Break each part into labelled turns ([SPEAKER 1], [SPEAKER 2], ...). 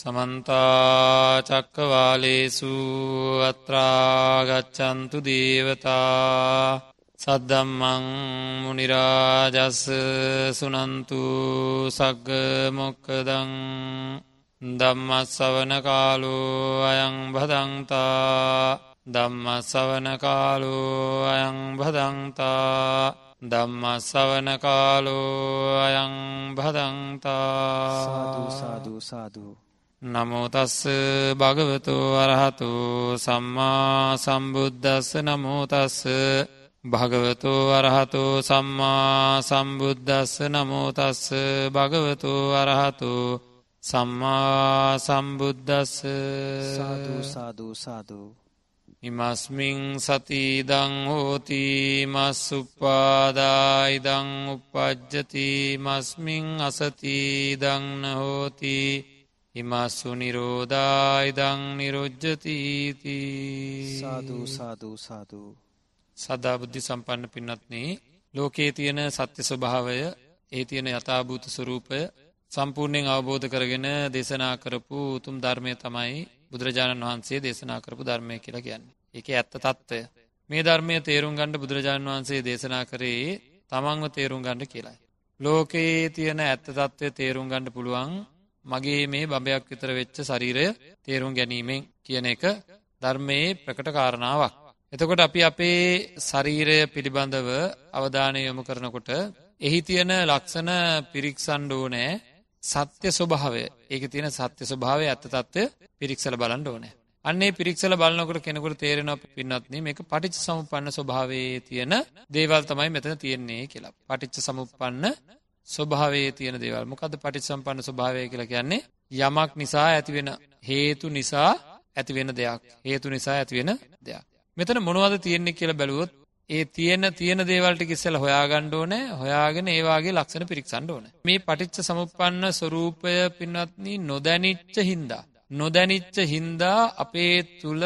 [SPEAKER 1] සමන්තාචක්කවාලේසු අත්‍රාගච්චන්තු දේවතා සද්දම්මං මුනිරාජස්ස සුනන්තු සග්ග මොක්කදං දම්මස්සවන කාලෝ අයං භදන්තා දම්මස්සවන කාලෝ අයං භදන්තා දම්මස්සවන කාලෝ අයං භදන්තා
[SPEAKER 2] සාධූ සාධූ
[SPEAKER 1] නමෝතස්ස භගවතු අරහතු සම්මා සම්බුද්ධස්ස නමෝතස්ස භගවතු අරහතු සම්මා සම්බුද්ධස්ස නමෝතස්ස භගවතු අරහතු සම්මා සම්බුද්ධස්ස
[SPEAKER 2] සාධූ සාධූ සාධූ
[SPEAKER 1] ඉමස්මින් සතිදං හෝති මස්සුප්පාදායිදං උපජ්ජති. මස්මින් අසතිදංන හෝති ඉමස්සු නිරෝධායිදං නිරෝජ්ජතීති
[SPEAKER 2] සාධූ සාධූ සාධූ
[SPEAKER 1] සදා බුද්ධි සම්පන්න පින්නත්නේ ලෝකයේ තියෙන සත්‍ය ස්වභාවය ඒ තියෙන යථභූත ස්වරූපය සම්පූර්ණයෙන් අවබෝධ කරගෙන දේශනා කරපු උතුම් ධර්මය තමයි බුදුරජාණන් වහන්සේ දේශනා කරපු ධර්මය කියලා කියන්නේ. එක ඇත්ත තත්ත්වය. මේ ධර්මය තේරුම් ගණ්ඩ බුදුරජාණන් වහන්සේ දේශනා කරේ තමන්ව තේරුම් ගණ්ඩ කියලායි. ලෝකයේ තියෙන ඇත්ත තත්ත්වය තේරුම් ගණ්ඩ පුළුවන් මගේ මේ බඹයක් විතර වෙච්ච ශරීරය තේරුම් ගැනීමෙන් කියන එක ධර්මයේ ප්‍රකට කාරණාවක්. එතකොට අපි අපේ ශරීරය පිළිබඳව අවධානය යොමු කරනකොට එහි තියෙන ලක්ෂණ පිරික්සන්ඩ ඕනෑ සත්‍ය ස්වභාවය. ඒක තියෙන සත්‍ය ස්වභාවය ඇත්ත තත්වය පිරික්සල බලන්න ඕනෑ. අන්නේ පිරික්සල බලන්නකොට කෙනෙකුට තේරෙන පින්නත්න මේක පටිච් සමුපන්න ස්වභාවේ තියෙන දේවල් තමයි මෙතන තියෙන්නේ කියලා. පටිච්ච සමුපන්න ස්වභාවේ තියෙන දේවල්. මොකද පටිච් සම්පන්න ස්වභාවය කියලා කියන්නේ? යමක් නිසා ඇතිවෙන හේතු නිසා ඇතිවෙන දෙයක්. හේතු නිසා ඇතිවෙන දෙයක්. මෙතන මොනවද තියෙන්නේ කියලා බැලුවොත් ඒ තියෙන තියෙන දේවල්ට ඉස්සෙල්ල හොයාගන්න ඕනේ. හොයාගෙන ඒ වාගේ ලක්ෂණ පිරික්සන්න ඕනේ. මේ පටිච්ච සමුප්පන්න ස්වરૂපය පින්වත්නි නොදැනිච්ච හින්දා. නොදැනිච්ච හින්දා අපේ තුල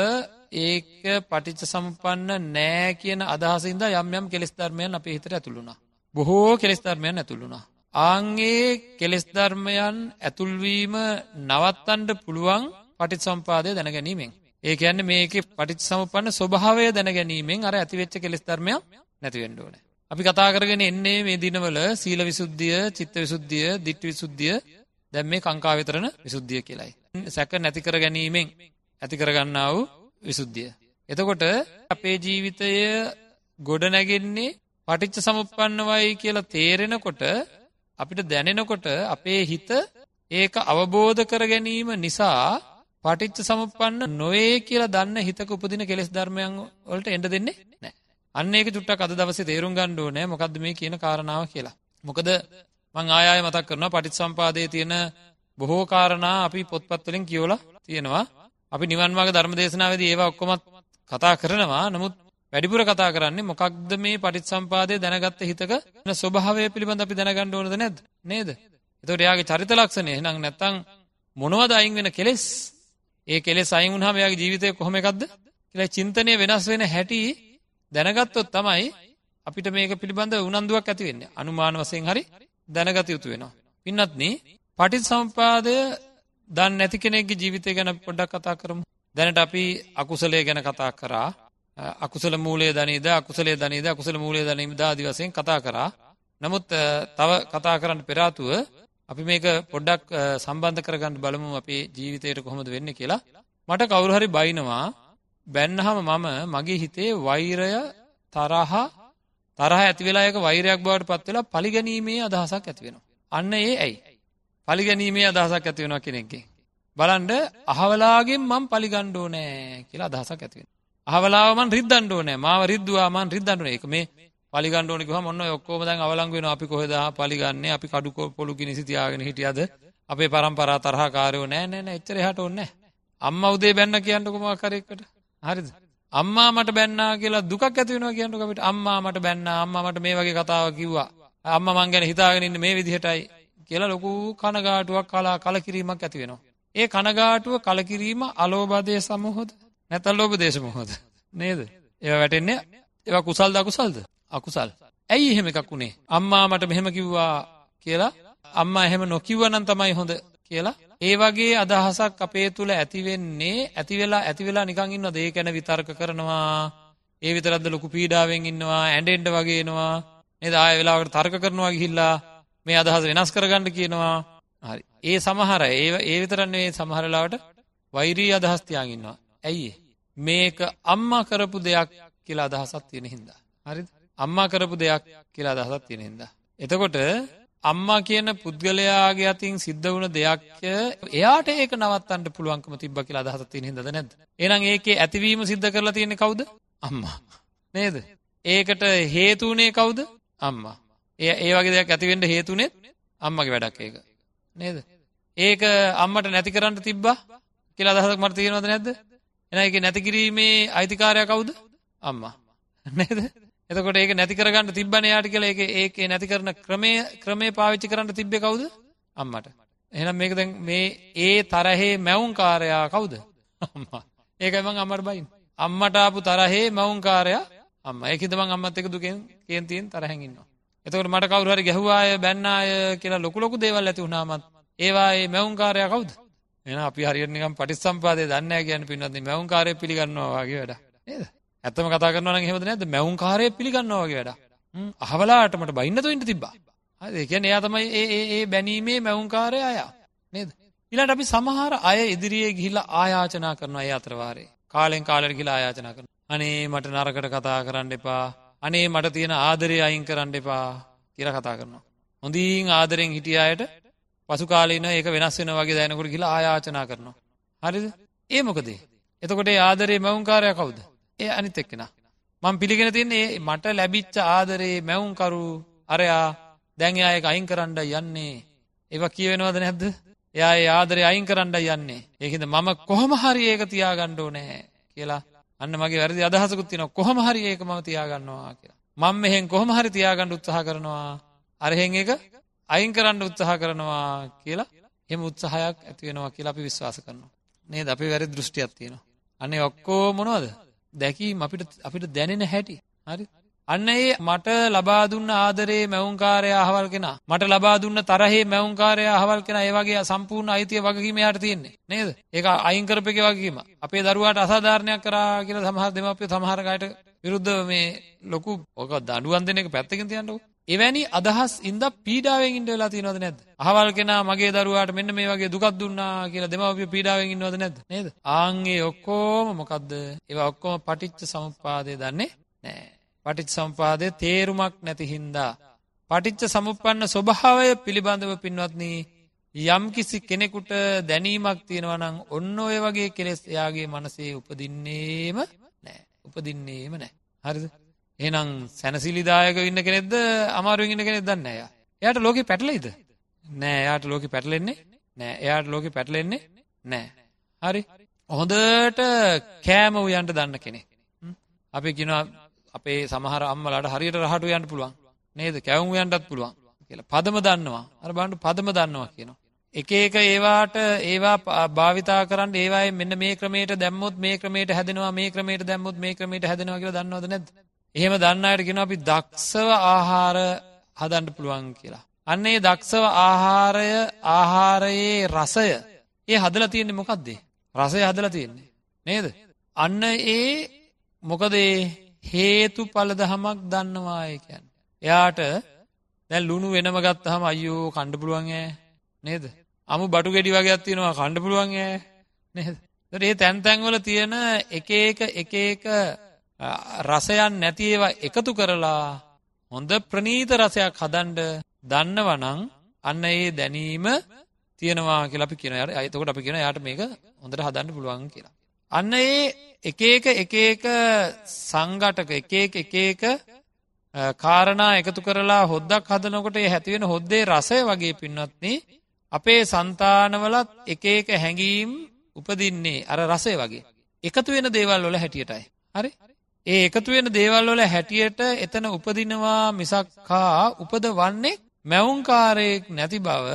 [SPEAKER 1] ඒක පටිච්ච සමුප්පන්න නෑ කියන අදහසින්ද යම් යම් කෙලෙස් ධර්මයන් අපේ හිතට ඇතුළු වුණා. බොහෝ කෙලෙස් ධර්මයන් ඇතුළු වුණා ආන්ගේ කෙලෙස් ධර්මයන් ඇතුල්වීම නවත්තන්න පුළුවන් පටිච්චසමුපාදය දැන ගැනීමෙන් ඒ කියන්නේ මේක පටිච් සමුපන්න ස්වභාවය දැන ගැනීමෙන් අර ඇතිවෙච්ච කෙලෙස් ධර්මයක් නැතිවෙන්න ඕනේ. අපි කතා කරගෙන එන්නේ මේ දිනවල සීල විසුද්ධිය, චිත්ත විසුද්ධිය, ditthi විසුද්ධිය දැන් මේ කාංකා විතරන විසුද්ධිය කියලායි. සැක නැති කර ගැනීමෙන් ඇති කරගන්නා වූ විසුද්ධිය. එතකොට අපේ ජීවිතය ගොඩ නැගෙන්නේ පටිච්ච සමුප්පන්නවයි කියලා තේරෙනකොට අපිට දැනෙනකොට අපේ හිත ඒක අවබෝධ කර ගැනීම නිසා පටිච්ච සමුප්පන්න නොවේ කියලා දන්න හිතක උපදින කෙලෙස් ධර්මයන් වලට එන්න දෙන්නේ නැහැ. අන්න ඒක චුට්ටක් අද දවසේ තේරුම් ගන්න ඕනේ මොකද්ද මේ කියන කාරණාව කියලා. මොකද මං ආය ආය මතක් කරනවා පටිච්චසම්පාදයේ තියෙන බොහෝ කාරණා අපි පොත්පත් වලින් කියවලා තියෙනවා. අපි නිවන් මාර්ග ධර්ම දේශනාවේදී ඒවා ඔක්කොම කතා කරනවා. නමුත් වැඩිපුර කතා කරන්නේ මොකක්ද මේ පටිච්චසම්පාදයේ දැනගත්ත හිතක ස්වභාවය පිළිබඳ අපි දැනගන්න ඕනද නැද්ද? නේද? එතකොට එයාගේ චරිත ලක්ෂණ එහෙනම් නැත්තම් මොනවද අයින් වෙන කෙලෙස් ඒ කෙලෙස් අයින් වුණාම එයාගේ ජීවිතය කොහොම එකක්ද කියලා චින්තනය වෙනස් වෙන හැටි දැනගත්තොත් තමයි අපිට මේක පිළිබඳ උනන්දුවක් ඇති වෙන්නේ. අනුමාන වශයෙන් හරි දැනගත යුතු වෙනවා. පින්වත්නි, පටිච්චසමුපාදය දන්නේ නැති කෙනෙක්ගේ ජීවිතය ගැන පොඩ්ඩක් කතා කරමු. දැනට අපි අකුසලයේ ගැන කතා කරා. අකුසල මූලයේ දනීද, අකුසලයේ දනීද, අකුසල මූලයේ දනීද ආදී වශයෙන් කතා කරා. නමුත් තව කතා කරන්න පෙර අපි මේක පොඩ්ඩක් සම්බන්ධ කරගන්න බලමු අපේ ජීවිතයට කොහොමද වෙන්නේ කියලා. මට කවුරු හරි බයිනවා බැන්නහම මම මගේ හිතේ වෛරය තරහ තරහ ඇති වෙලා ඒක වෛරයක් බවට පත් වෙලා පරිගැනීමේ අදහසක් ඇති වෙනවා. අන්න ඒ ඇයි? පරිගැනීමේ අදහසක් ඇති වෙනවා කෙනෙක්ගේ. බලන්න අහවලාගෙන් මම පරිගන්න ඕනේ කියලා අදහසක් ඇති වෙනවා. අහවලාව මං රිද්දන්න ඕනේ. මාව රිද්දුවා මං රිද්දන්න ඕනේ. ඒක මේ පලිගන්න ඕනි ගහම ඔන්න ඔක්කොම දැන් අවලංගු වෙනවා. අපි කොහෙද පලිගන්නේ අපි කඩු පොළු කිනිසි තියාගෙන හිටියද? අපේ පරම්පරා තරහකාරයෝ නෑ නෑ නෑ. එච්චර එහාට ඕනේ අම්මා උදේ බැන්න කියන්නකො මොකක් හරි එකට? හරිද? අම්මා මට බැන්නා කියලා දුකක් ඇති වෙනවා කියන්නකො අපිට. අම්මා මට බැන්නා අම්මා මට මේ වගේ කතාවක් කිව්වා. අම්මා මං ගැන හිතාගෙන ඉන්නේ මේ විදිහටයි කියලා ලොකු කනගාටුවක් කලා කලකිරීමක් ඇති වෙනවා. ඒ කනගාටුව කලකිරීම අලෝභ සමෝහද? නැත්නම් ලෝභ දේශ මොහොද නේද? ඒවා වැටෙන්නේ ඒවා කුසල්ද අකුසල්ද? අකුසල්. ඇයි එහෙම එකක් වුණේ? අම්මා මට මෙහෙම කිව්වා කියලා අම්මා එහෙම නොකිව්වනම් තමයි හොඳ කියලා. ඒ වගේ අදහසක් අපේ තුළ ඇතිවෙන්නේ ඇති වෙලා ඇති වෙලා නිකං ඉන්න දේ කැන විතර්ක කරනවා. ඒ විතරද ලොකු පීඩාවෙන් ඉන්නවා ඇන්ඩෙන්ඩ වගේනවා නේද? ආය වෙලාවට තර්ක කරනවා ගිහිල්ලා මේ අදහස වෙනස් කරගන්න කියනවා. හරි. ඒ සමහර ඒ ඒ විතරන්නේ සමහරලාවට වෛරී අදහස් තියාගන්නවා ඇයි? මේක අම්මා කරපු දෙයක් කියලා අදහසත් තියෙන හින්දා. හරි අම්මා කරපු දෙයක් කියලා අදහසත් තියෙන හින්දා. එතකොට අම්මා කියන පුද්ගලයාගේ අතින් සිද්ධ වුණ දෙයක් එයාට ඒක නවත්තන්ට පුළුවන්කම තිබ්බ කියලා අදහසත් තියෙන හින්දාද නැද්ද? එහෙනම් ඒකේ ඇතිවීම සිද්ධ කරලා තියෙන්නේ කවුද? අම්මා. නේද? ඒකට හේතුනේ කවුද? අම්මා. ඒ ඒ වගේ දෙයක් ඇතිවෙන්න හේතුනේ අම්මගේ වැඩක් ඒක. නේද? ඒක අම්මට නැති කරන්න තිබ්බා කියලා අදහසක් මට තියෙනවද නැද්ද? එහෙනම් ඒක නැති කිරීමේ අයිතිකාරයා කවුද? අම්මා. නේද? එතකොට ඒක නැති කරගන්න තිබ්බනේ යාට කියලා ඒක ඒකේ නැති කරන ක්‍රමයේ ක්‍රමේ පාවිච්චි කරන්න තිබ්බේ කවුද? අම්මට. එහෙනම් මේක දැන් මේ ඒ තරහේ මැවුම්කාරයා කවුද? අම්මා. ඒකයි මං අම්මට බයින් අම්මට ආපු තරහේ මැවුම්කාරයා අම්මා. ඒකද මං අම්මත් එක්ක දුකෙන් කේන්තියෙන් තරහෙන් ඉන්නවා. එතකොට මට කවුරු හරි ගැහුවා අය බැන්න අය කියලා ලොකු ලොකු දේවල් ඇති වුණාමත් ඒවා ඒ මැවුම්කාරයා කවුද? එහෙනම් අපි හරියට නිකන් පටිච්චසම්පාදේ දන්නේ නැහැ කියන්නේ පින්වත් මැවුම්කාරය පිළිගන්නවා වගේ වැඩ නේද? ඇත්තම කතා කරනවා නම් එහෙමද නැද්ද? මැවුම්කාරය පිළිගන්නවා වගේ වැඩ අහවලාට මට බයින්න තුින්න තිබ්බා. හරි ඒ කියන්නේ එයා තමයි ඒ ඒ ඒ බැනීමේ මැවුම්කාරය අය. නේද? ඊළඟට අපි සමහර අය ඉදිරියේ ගිහිල්ලා ආයාචනා කරනවා ඒ අතරවාරේ. කාලෙන් කාලෙට ගිහිල්ලා ආයාචනා කරනවා. අනේ මට නරකට කතා කරන්න එපා. අනේ මට තියෙන ආදරය අයින් කරන්න එපා කියලා කතා කරනවා. හොඳින් ආදරෙන් හිටිය අයට පසු කාලේන ඒක වෙනස් වෙන වගේ දැනකොට ගිහලා ආයාචනා කරනවා. හරිද? ඒ මොකද? එතකොට ඒ ආදරේ මැවුම්කාරයා කවුද? ඒ අනිත් එක්කෙනා. මම පිළිගෙන තියන්නේ මට ලැබිච්ච ආදරේ මැවුම්කරු අරයා දැන් එයා ඒක අයින් කරන්න යන්නේ. ඒවා කියවෙනවද නැද්ද? එයා ඒ ආදරේ අයින් කරන්න යන්නේ. ඒකින්ද මම කොහොම හරි ඒක තියාගන්න ඕනේ කියලා අන්න මගේ වැරදි අදහසකුත් තියෙනවා කොහොම හරි ඒක මම තියාගන්නවා කියලා. මම මෙහෙන් කොහොම හරි තියාගන්න උත්සාහ කරනවා. අරහෙන් ඒක අයින් කරන්න උත්සාහ කරනවා කියලා එහෙම උත්සාහයක් ඇති වෙනවා කියලා අපි විශ්වාස කරනවා. නේද? අපේ වැරදි දෘෂ්ටියක් තියෙනවා. අනේ ඔක්කොම මොනවද? දැකීම අපිට අපිට දැනෙන හැටි. හරි? අන්න ඒ මට ලබා දුන්න ආදරේ මැවුම්කාරයා අහවල් කෙනා මට ලබා දුන්න තරහේ මැවුම්කාරයා අහවල් කෙනා ඒ වගේ සම්පූර්ණ අයිතිය වගකීම යාට තියෙන්නේ නේද ඒක අයින් කරපේක වගකීම අපේ දරුවාට අසාධාරණයක් කරා කියලා සමහර දෙමාපියෝ සමහර අයට විරුද්ධව මේ ලොකු ඔක දඬුවම් දෙන එක පැත්තකින් තියන්නකෝ එවැනි අදහස් ඉඳ පීඩාවෙන් ඉන්න වෙලා තියෙනවද නැද්ද? අහවල් කෙනා මගේ දරුවාට මෙන්න මේ වගේ දුකක් දුන්නා කියලා දෙමාපියෝ පීඩාවෙන් ඉන්නවද නැද්ද? නේද? ආන්ගේ ඔක්කොම මොකද්ද? ඒවා ඔක්කොම පටිච්ච සමුප්පාදේ දන්නේ නැහැ. පටිච් සම්පාදය තේරුමක් නැති හින්දා. පටිච්ච සමුපන්න ස්වභාවය පිළිබඳව පින්වත්නී යම් කිසි කෙනෙකුට දැනීමක් තියෙනවනං ඔන්න ඔය වගේ කෙලෙස් එයාගේ මනසේ උපදින්නේම නෑ උපදින්නේම නෑ හරිද? එනම් සැනසිලිදායක ඉන්න කෙනෙද අමාරුවෙන් ඉන්න කෙනෙ දන්න එය එයට ලෝක පැටලෙයිද? නෑ එයාට ලෝක පැටලෙන්නේ නෑ. එයාට ලෝක පැටලෙන්නේ නෑ. හරි. හොඳට කෑම වූයන්ට දන්න කෙනෙ අපි කිනවා අපේ සමහර අම්මලාට හරියට රහටු යන්න පුළුවන්. නේද? කැවුම් යන්නත් පුළුවන් කියලා. පදම දන්නවා. අර බලන්න පදම දන්නවා කියනවා. එක එක ඒවාට ඒවා භාවිතා කරන්න ඒවායේ මෙන්න මේ ක්‍රමයට දැම්මොත් මේ ක්‍රමයට හැදෙනවා මේ ක්‍රමයට දැම්මොත් මේ ක්‍රමයට හැදෙනවා කියලා දන්නවද නැද්ද? එහෙම දන්න අයට කියනවා අපි දක්ෂව ආහාර හදන්න පුළුවන් කියලා අන්න ඒ දක්ෂව ආහාරය ආහාරයේ රසය ඒ හදලා තියෙන්නේ මොකද්ද රසය හදලා තියෙන්නේ නේද අන්න ඒ මොකද හේතු පල දහමක් දන්නවාය කියන්න. එයාට දැ ලුණු වෙනම ගත්තහම අයෝ කණ්ඩ පුළුවන්ගේ නේද. අමු බටු ගෙඩි වගේ තියෙනවා කණ්ඩ පුළුවන්ගේ නේද. ඒ තැන්තැන්වල තියෙන එක එක එක එක රසයන් නැති ඒවා එකතු කරලා හොඳ ප්‍රනීත රසයක් හදන්ඩ දන්නවනං අන්න ඒ දැනීම තියෙනවා කියලපි කියන යට අයතකොට අපි කියන යට මේක හොඳට හදන්න පුළුවන් කියලා. අන්න ඒ එක එක එක එක සංගටක එක එක එක එක කාරණා එකතු කරලා හොද්දක් හදනකොට හැතිවෙන හොද්දේ රසය වගේ පින්වත්න අපේ සන්තානවලත් එක එක හැඟීම් උපදින්නේ අර රසය වගේ. එකතු වෙන දේවල් වල හැටියටයි. හරි? ඒ එකතු වෙන දේවල් වල හැටියට එතන උපදිනවා මිසක්කා උපද වන්නේ මැවුන්කාරයෙක් නැති බව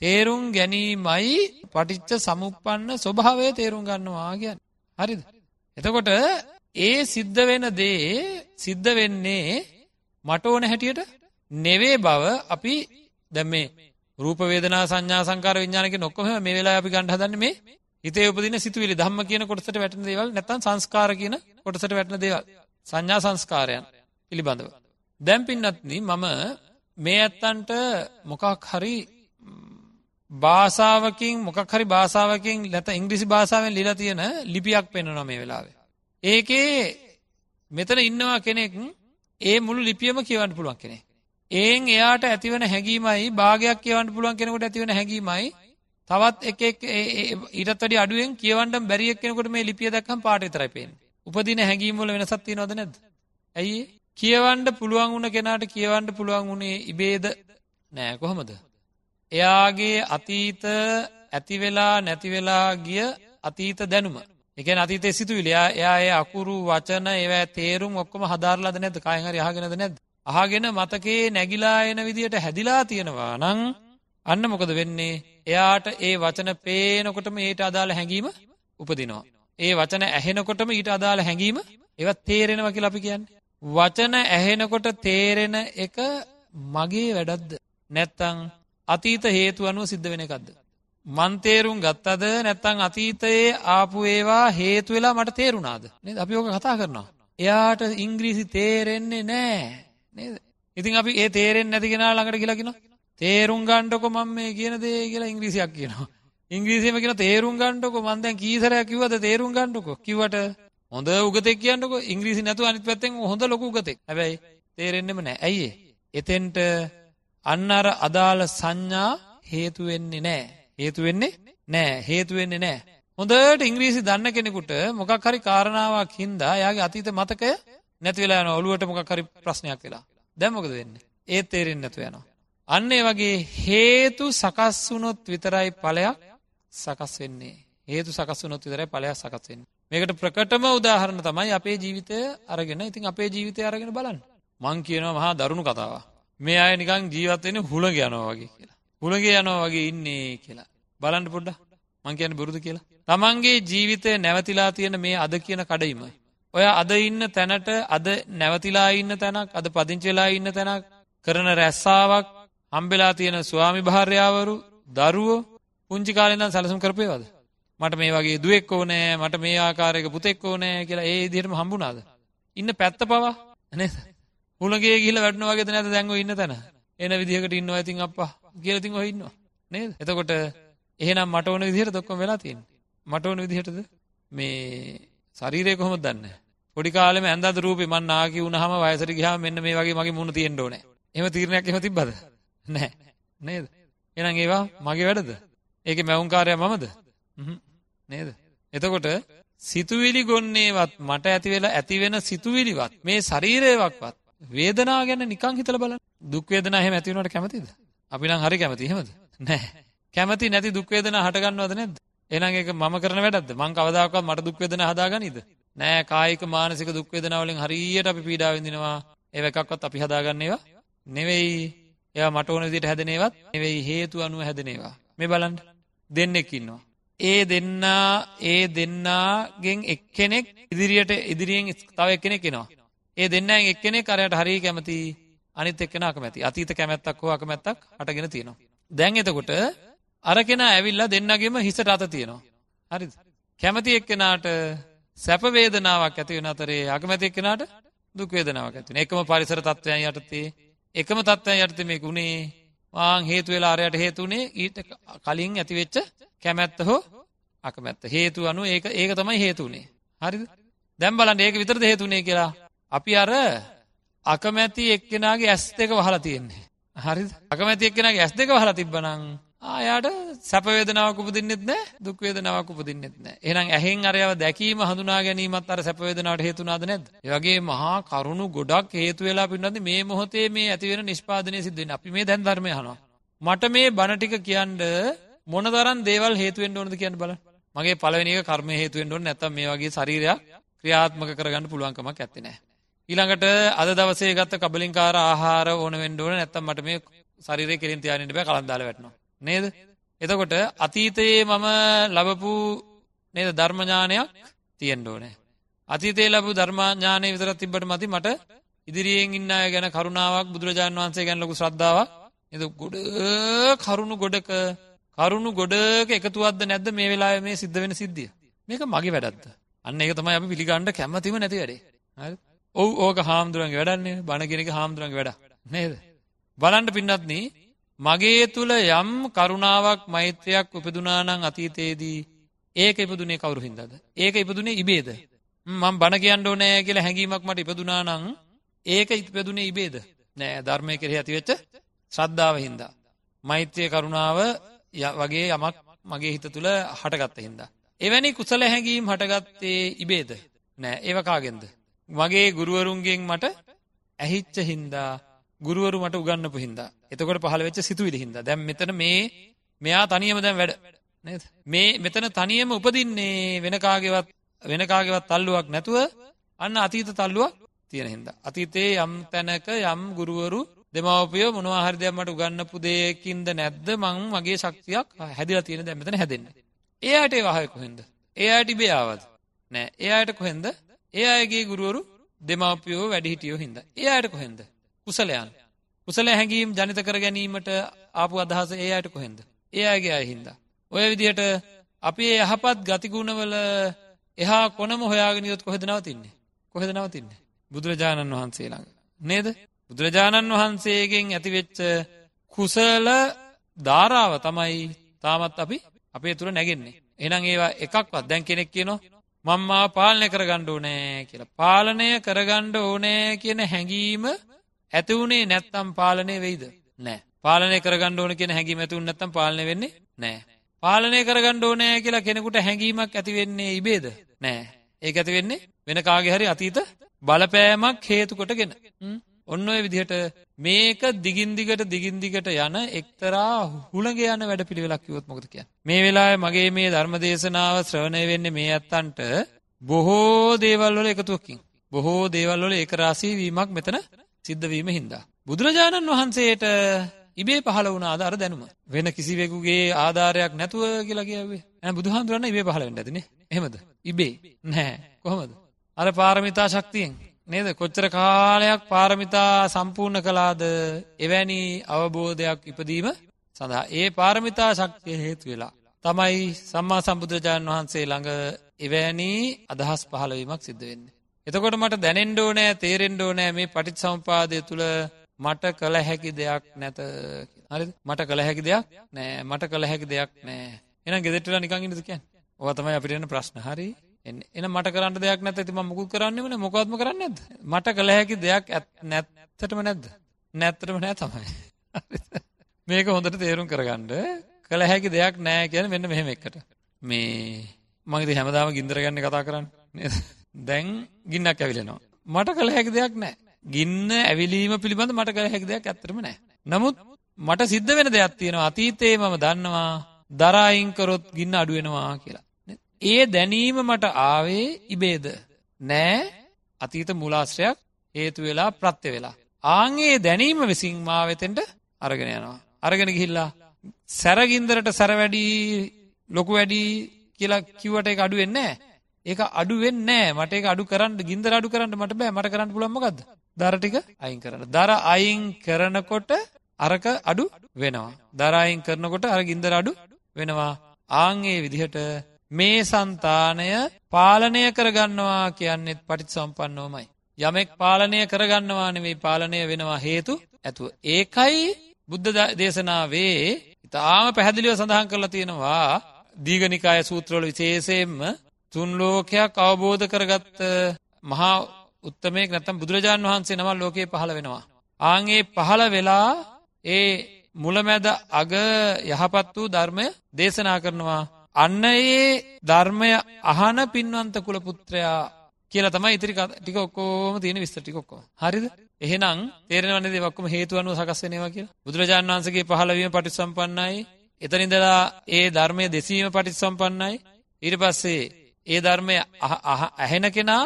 [SPEAKER 1] තේරුම් ගැනීමයි පටිච්ච සමුපන්න ස්වභාවය තේරුම් ගන්නවා කියන්න. හරිද? එතකොට ඒ සිද්ධ වෙන දේ සිද්ධ වෙන්නේ මට ඕන හැටියට නෙවේ බව අපි දැම් මේ රූප වේදනා සංඥා සංකාර විඥාන කියන ඔක්කොම මේ වෙලාවේ අපි ගන්න හදන්නේ මේ හිතේ උපදින සිතුවිලි ධම්ම කියන කොටසට වැටෙන දේවල් නැත්නම් සංස්කාර කියන කොටසට වැටෙන දේවල් සංඥා සංස්කාරයන් පිළිබඳව. දැන් පින්නත්නි මම මේ ඇත්තන්ට මොකක් හරි භාෂාවකින් මොකක් හරි භාෂාවකින් නැත ඉංග්‍රීසි භාෂාවෙන් ලියලා තියෙන ලිපියක් පෙන්වනවා මේ වෙලාවේ. ඒකේ මෙතන ඉන්නවා කෙනෙක් ඒ මුළු ලිපියම කියවන්න පුළුවන් කෙනෙක්. ඒන් එයාට ඇතිවන හැඟීමයි භාගයක් කියවන්න පුළුවන් කෙනෙකුට ඇතිවන හැඟීමයි තවත් එකෙක් ඊටත් වැඩි අඩුවෙන් කියවන්න බැරි එක්කෙනෙකුට මේ ලිපිය දැක්කම පාට විතරයි පේන්නේ. උපදින හැඟීම් වල වෙනසක් තියෙනවද නැද්ද? ඇයි කියවන්න පුළුවන් වුණ කෙනාට කියවන්න පුළුවන් වුණේ ඉබේද? නෑ කොහොමද? එයාගේ අතීත ඇති වෙලා නැති වෙලා ගිය අතීත දැනුම. ඒ කියන්නේ අතීතයේ සිතුවිලි. එයා එයා ඒ අකුරු වචන ඒවා තේරුම් ඔක්කොම හදාarලාද නැද්ද? කායෙන් හරි අහගෙනද නැද්ද? අහගෙන මතකේ නැగిලා එන විදියට හැදිලා තියෙනවා නම් අන්න මොකද වෙන්නේ? එයාට ඒ වචන පේනකොටම ඊට අදාළ හැඟීම උපදිනවා. ඒ වචන ඇහෙනකොටම ඊට අදාළ හැඟීම ඒවත් තේරෙනවා කියලා අපි කියන්නේ. වචන ඇහෙනකොට තේරෙන එක මගේ වැඩක්ද? නැත්තම් අතීත හේතු අනුව සිද්ධ වෙන එකක්ද? මන් තේරුම් ගත්තද නැත්තම් අතීතයේ ආපු ඒවා හේතු වෙලා මට තේරුණාද? නේද? අපි ඕක කතා කරනවා. එයාට ඉංග්‍රීසි තේරෙන්නේ නැහැ. නේද? ඉතින් අපි ඒ තේරෙන්නේ නැති කෙනා ළඟට ගිහලා කියනවා තේරුම් ගන්නකො මම මේ කියන දේ කියලා ඉංග්‍රීසියක් කියනවා. ඉංග්‍රීසියෙම කියන තේරුම් ගන්නකො මම දැන් කී සැරයක් කිව්වද තේරුම් ගන්නකො කිව්වට හොඳ උගතෙක් කියන්නකො ඉංග්‍රීසි නැතුව අනිත් පැත්තෙන් හොඳ ලොකු උගතෙක්. හැබැයි තේරෙන්නෙම නැහැ. ඇයි එතෙන්ට අන්න අර අදාළ සංඥා හේතු වෙන්නේ නැහැ. හේතු වෙන්නේ නැහැ. හේතු වෙන්නේ නැහැ. හොඳට ඉංග්‍රීසි දන්න කෙනෙකුට මොකක් හරි කාරණාවක් හින්දා එයාගේ අතීත මතකය නැති වෙලා යනවා. ඔළුවට මොකක් හරි ප්‍රශ්නයක් වෙලා. දැන් මොකද වෙන්නේ? ඒත් තේරෙන්නේ නැතු වෙනවා. අන්න ඒ වගේ හේතු සකස් වුණොත් විතරයි ඵලයක් සකස් වෙන්නේ. හේතු සකස් වුණොත් විතරයි ඵලයක් සකස් වෙන්නේ. මේකට ප්‍රකටම උදාහරණ තමයි අපේ ජීවිතය අරගෙන. ඉතින් අපේ ජීවිතය අරගෙන බලන්න. මං කියනවා මහා දරුණු කතාවක්. මේ අය නිකන් ජීවත් වෙන්නේ හුළඟ යනවා වගේ කියලා. හුළඟ යනවා වගේ ඉන්නේ කියලා. බලන්න පොඩ්ඩක්. මං කියන්නේ බොරුද කියලා. තමන්ගේ ජීවිතය නැවතිලා තියෙන මේ අද කියන කඩයිම. ඔය අද ඉන්න තැනට අද නැවතිලා ඉන්න තැනක් අද පදිංචි වෙලා ඉන්න තැනක් කරන රැස්සාවක් හම්බෙලා තියෙන ස්වාමි භාර්යාවරු දරුවෝ පුංචි කාලේ ඉඳන් සැලසුම් කරපේවද? මට මේ වගේ දුවෙක් ඕනේ, මට මේ ආකාරයක පුතෙක් ඕනේ කියලා ඒ විදිහටම හම්බුණාද? ඉන්න පැත්ත පවා නේද? හුලගේ ගිහිල්ලා වැඩනවා වගේද නැද්ද දැන් ඔය ඉන්න තැන? එන විදිහකට ඉන්නවා ඉතින් අප්පා කියලා ඉතින් ඔය ඉන්නවා. නේද? එතකොට එහෙනම් මට ඕන විදිහට ඔක්කොම වෙලා තියෙන්නේ. මට ඕන විදිහටද මේ ශරීරය කොහොමද දන්නේ? පොඩි කාලෙම ඇඳද රූපේ මං නාකි වුණාම වයසට ගියාම මෙන්න මේ වගේ මගේ මුණ තියෙන්න ඕනේ. එහෙම තීරණයක් එහෙම තිබ්බද? නෑ නේද එහෙනම් ඒවා මගේ වැඩද ඒකේ මැවුම්කාරයා මමද? නේද? එතකොට සිතුවිලි ගොන්නේවත් මට ඇති වෙලා ඇති වෙන සිතුවිලිවත් මේ ශරීරයවක්වත් වේදනාව ගැන නිකන් හිතලා බලන්න. දුක් වේදනා එහෙම ඇති වෙනවට කැමතිද? අපි නම් හරි කැමති. එහෙමද? නෑ කැමති නැති දුක් වේදනා හට ගන්නවද නැද්ද? එහෙනම් ඒක මම කරන වැඩක්ද? මං කවදාකවත් මට දුක් වේදනා හදාගන්නේද නෑ කායික මානසික දුක් වේදනා වලින් හරියට අපි පීඩා විඳිනවා. ඒව එකක්වත් අපි හදාගන්න ඒවා නෙවෙයි. ඒවා මට ඕන විදිහට හැදෙන ඒවත් නෙවෙයි. හේතු අනුව හැදෙන ඒවා. මේ බලන්න දෙන්නෙක් ඉන්නවා. ඒ දෙන්නා ඒ දෙන්නාගෙන් එක්කෙනෙක් ඉදිරියට ඉදිරියෙන් තව එක්කෙනෙක් එනවා. ඒ දෙන්නෙන් එක්කෙනෙක් අරයට හරිය කැමති අනිත් එක්කෙනා අකමැති. අතීත කැමැත්තක් හෝ අකමැත්තක් හටගෙන තියෙනවා. දැන් එතකොට අර කෙනා ඇවිල්ලා දෙන්නගෙම හිසට අත තියෙනවා. හරිද? කැමති එක්කෙනාට සැප වේදනාවක් ඇති වෙන අතරේ අකමැති එක්කෙනාට දුක් වේදනාවක් ඇති වෙනවා. එකම පරිසර තත්ත්වයන් යටතේ එකම තත්ත්වයන් යටතේ මේක උනේ වාන් හේතු වෙලා අරයට හේතුනේ ඊට කලින් ඇතිවෙච්ච කැමැත්ත හෝ අකමැත්ත. හේතු අනුව ඒක ඒක තමයි හේතුනේ හරිද? දැන් බලන්න ඒක විතරද හේතුනේ කියලා. අපි අර අකමැති එක්කෙනාගේ ඇස් දෙක වහලා තියෙන්නේ. හරිද? අකමැති එක්කෙනාගේ ඇස් දෙක වහලා තිබ්බනම් ආයාට සැප වේදනාවක් උපදින්නෙත් නැහැ දුක් වේදනාවක් උපදින්නෙත් නැහැ. එහෙනම් ඇහෙන් අරයව දැකීම හඳුනා ගැනීමත් අර සැප වේදනාවට හේතු නාද නැද්ද? ඒ වගේ මහා කරුණු ගොඩක් හේතු වෙලා පින්නත් මේ මොහොතේ මේ ඇති වෙන නිෂ්පාදනය සිද්ධ වෙන්නේ. අපි මේ දැන් ධර්මය අහනවා. මට මේ බණ ටික කියන්න මොනතරම් දේවල් හේතු වෙන්න ඕනද කියන්න බලන්න. මගේ පළවෙනි එක කර්ම හේතු වෙන්න ඕනේ නැත්නම් මේ වගේ ශරීරයක් ක්‍රියාත්මක කරගන්න පුළුවන් කමක් නැත්තේ නෑ. ඊළඟට අද දවසේ ගත්ත කබලින්කාර ආහාර ඕන වෙන්න ඕනේ නැත්නම් මට මේ ශරීරය කෙලින් තියාගෙන ඉන්න බෑ කලන් දාලා වැටෙනවා. නේද? එතකොට අතීතයේ මම ලබපු නේද ධර්මඥානයක් තියෙන්න ඕනේ. අතීතයේ ලැබු ධර්මඥානය විතරක් තිබ්බට මදි මට ඉදිරියෙන් ඉන්න අය ගැන කරුණාවක් බුදුරජාන් වහන්සේ ගැන ලොකු ශ්‍රද්ධාවක්. එද ගොඩ කරුණු ගොඩක කරුණු ගොඩක එකතුවත්ද නැද්ද මේ වෙලා මේ සිද්ධ වෙන සිද්ධිය? මේක මගේ වැඩත්ද අන්න එක තමයි අපි පිළිගණ්ඩ කැමතිම නැති වැඩේ. ඔවු ඕක හාමුදුරන්ගේ වැඩන්නේ බණගෙනක හාමුදුරන්ගේ වැඩ නේද? බලන්ට පින්නත්න මගේ තුළ යම් කරුණාවක් මෛත්‍රයක් උපදුනානං අතීතයේදී ඒක ඉපදුනේ කවරු හින්දද ඒක ඉපදුනේ ඉබේද මං බණ කියන්න ඕනෑ කියලා හැඟීමක් මට ඉපදුනානං ඒක ඉපදුනේ ඉබේද නෑ ධර්මය කෙරෙහි ඇතිවෙච්ච ශ්‍රද්ධාව හින්දා. මෛත්‍රය කරුණාව වගේ යමක් මගේ හිත තුළ හටගත්ත හින්දා. එවැනි කුසල හැඟීම් හටගත්තේ ඉබේද නෑ ඒවකාගෙන්ද. මගේ ගුරුවරුන්ගෙන් මට ඇහිච්ච හින්දා ගුරුවරු මට උගන්නපු හින්දා එතකොට පහළ වෙච්ච සිතුවිලි හින්දා දැම් මෙතන මේ මෙයා තනියම දැම් වැඩ මේ මෙතන තනියම උපදින්නේ වෙනකාගෙවත් වෙනකාගෙවත් තල්ලුවක් නැතුව අන්න අතීත තල්ලුවක් තියෙන හින්ද. අතීතයේ යම් තැනක යම් ගුරුවරු දෙමවපිය මොනවාහරි දෙයක් මට උගන්නපු දෙයකින්ද නැද්ද මං මගේ ශක්තියක් හැදිලා තියෙන දැන් මෙතන හැදෙන්නේ. ඒ අයට ඒ වහය කොහෙන්ද? ඒ අයට ඉබේ ආවද? නෑ. ඒ අයට කොහෙන්ද? ඒ අයගේ ගුරුවරු දෙමව්පියෝ වැඩිහිටියෝ හින්දා. ඒ අයට කොහෙන්ද? කුසලයන්. කුසල හැඟීම් ජනිත කර ගැනීමට ආපු අදහස ඒ අයට කොහෙන්ද? ඒ අයගේ අය හින්දා. ඔය විදිහට අපි යහපත් ගතිගුණවල එහා කොනම හොයාගෙන යොත් කොහෙද නවතින්නේ? කොහෙද නවතින්නේ? බුදුරජාණන් වහන්සේ ළඟ. නේද? බුදුරජාණන් වහන්සේගෙන් ඇතිවෙච්ච කුසල ධාරාව තමයි තාමත් අපි අපේ තුළ නැගෙන්නේ. එනම් ඒවා එකක්වත් දැන් කෙනෙක් කියනවා මම්මා පාලනය කරගණ්ඩ ඕනෑ කියලා. පාලනය කරගණ්ඩ ඕනෑ කියන හැඟීම ඇතිවුණේ නැත්තම් පාලනය වෙයිද. නෑ. පාලනය කරගණ්ඩ ඕන කියෙන හැඟීම ඇතුන් නැත්තම් පාලන වෙන්නේ නෑ. පාලනය කරගණ්ඩ ඕනෑ කියලා කෙනෙකුට හැඟීමක් ඇතිවෙන්නේ ඉබේද නෑ. ඒ ඇති වෙන්නේ වෙන කාගේ හරි අතීත බලපෑමක් හේතුකොටගෙන. ඔන්න ඔය විදිහට මේක දිගින්දිගට දිගින්දිගට යන එක්තරා හුළඟ යන වැඩ පිළිවෙලක් කිවොත් මොකද කියන්න. මේ වෙලාවේ මගේ මේ ධර්ම දේශනාව ශ්‍රවණය වෙන්නේ මේ ඇත්තන්ට බොහෝ දේවල් වල එකතුවකින්. බොහෝ දේවල් වල ඒක රාශී වීමක් මෙතන සිද්ධ වීම හින්දා. බුදුරජාණන් වහන්සේට ඉබේ පහළ වුණ අර දැනුම. වෙන කිසිවෙකුගේ ආධාරයක් නැතුව කියලා කියවේ. එන බුදුහාමුදුරන්න ඉබේ පහළ වෙන්න ඇතිනේ. එහෙමද? ඉබේ. නැහැ. කොහොමද? අර පාරමිතා ශක්තියෙන් නේද කොච්චර කාලයක් පාරමිතා සම්පූර්ණ කලාද එවැනි අවබෝධයක් ඉපදීම සඳහා ඒ පාරමිතා ශක්තිය හේතු වෙලා. තමයි සම්මා සම්බුදුරජාණන් වහන්සේ ළඟ එවැනි අදහස් පහළවීමක් සිද්ධ වෙන්නේ. එතකොට මට දැනෙන්ඩෝ නෑ තේරෙන්ඩෝ නෑ මේ පටිත් සම්පාදය තුළ මට කළ හැකි දෙයක් නැත හරි මට කළ හැකි දෙයක් නෑ. මට කළ හැකි දෙයක් නෑ. එන ගෙදෙටලා නිකං ඉන්නද කියන් ඕතමයි අපිටන්න ප්‍රශ්න. හරි. එන මට කරන්න දෙයක් නැත ඇතිම මුකුත් කරන්න වන මොකත්ම කරන්න ඇද මට කළ හැකි දෙයක් නැත්තටම නැද්ද? නැත්තරම නෑ තමයි. මේක හොඳට තේරුම් කරගන්නඩ කළ හැකි දෙයක් නෑ කියන මෙන්න මෙහෙම එකට. මේ මගේද හැමදාම ගින්දර ගන්න කතා කරන්න දැන් ගින්නක් ඇවිලෙනවා. මට කළ හැකි දෙයක් නෑ. ගින්න ඇවිලීම පිළිබඳ මට කළ හැකි දෙයක් ඇත්තරම නෑ. නමුත් මට සිද්ධ වෙන දෙයක් තියෙනවා. අතීතයේ මම දන්නවා දරායිංකරොත් ගින්න අඩුවෙනවා කියලා. ඒ දැනීම මට ආවේ ඉබේද? නෑ. අතීත මුලාශ්‍රයක් හේතු වෙලා ප්‍රත්‍ය වෙලා. ආංගේ දැනීම විසින් මාවෙතෙන්ට අරගෙන යනවා. අරගෙන ගිහිල්ලා සැරගින්දරට සැරවැඩී ලොකු වැඩී කියලා කිවට එක අඩුවෙන්නේ ඒක අඩුවෙන්නේ මට එක අඩු කරන්න ගින්දර අඩු කරන්න මට බෑ. මට කරන්න පුළන්මකක්ද දරටික අයින් කරන්න දර අයින් කරනකොට අරක අඩු වෙනවා. දරායින් කරනකොට අර ගින්දර අඩු වෙනවා. ආංගේ විදිහට මේ සන්තානය පාලනය කරගන්නවා කියන්නෙත් පටිත් සම්පන්නෝමයි. යමෙක් පාලනය කරගන්නවා නෙවෙයි පාලනය වෙනවා හේතු ඇතුව. ඒකයි බුද්ධ දේශනාවේ ඉතාම පැහැදිලිව සඳහන් කරලා තියෙනවා දීගනිකාය සූත්‍රවල විශේෂයෙන්ම තුන් ලෝකයක් අවබෝධ කරගත්ත මහා උත්තමයෙක් නැත්තම් බුදුරජාණන් වහන්සේ නම ලෝකයේ පහළ වෙනවා. ආන්ගේ පහළ වෙලා ඒ මුලමැද අග යහපත් වූ ධර්මය දේශනා කරනවා අන්න ඒ ධර්මය අහන පින්වන්ත කුල පුත්‍රයා කියලා තමයි ඉතිරි ටික ඔක්කෝම තියෙන විස්තර ටික ඔක්කොම. හරිද? එහෙනම් තේරෙනවනේ මේ ඔක්කොම හේතු අනුව සකස් වෙනවා කියලා. බුදුරජාණන් වහන්සේගේ පහළවීම පටිසම්පන්නයි. එතන ඉඳලා ඒ ධර්මයේ දෙසීම පටිසම්පන්නයි. ඊට පස්සේ ඒ ධර්මය ඇහෙන කෙනා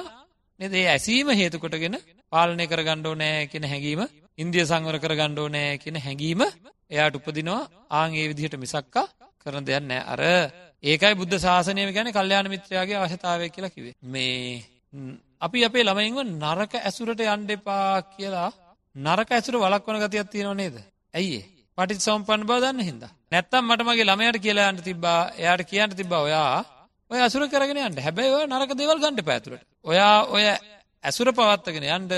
[SPEAKER 1] නේද? ඒ ඇසීම හේතු කොටගෙන පාලනය කරගන්න ඕනේ කියන හැඟීම, ඉන්දිය සංවර කරගන්න ඕනේ කියන හැඟීම එයාට උපදිනවා. ආන් ඒ විදිහට මිසක්කා කරන දෙයක් නෑ. අර ඒකයි බුද්ධ ශාසනය ගැන කල්්‍යයාන මිත්‍රයාගේ අවශ්‍යතාවය කියලා කිවේ. මේ අපි අපේ ළමයින්ව නරක ඇසුරට යන්ඩ එපා කියලා නරක ඇසුර වලක් වන ගතියක් තියෙනව නේද. ඇයි පටිත් සම්පන්න බව දන්න හිද. නැත්තම් මට මගේ ළමයට කියලායන්ට තිබා එයාට කියන්න තිබ ඔයා ඔය අසුර කරගෙන යන්න. හැබැයි ඔය නරක දෙවල් ගණඩ පැතුරට ඔයා ඔය ඇසුර පවත්තගෙන යන්ඩ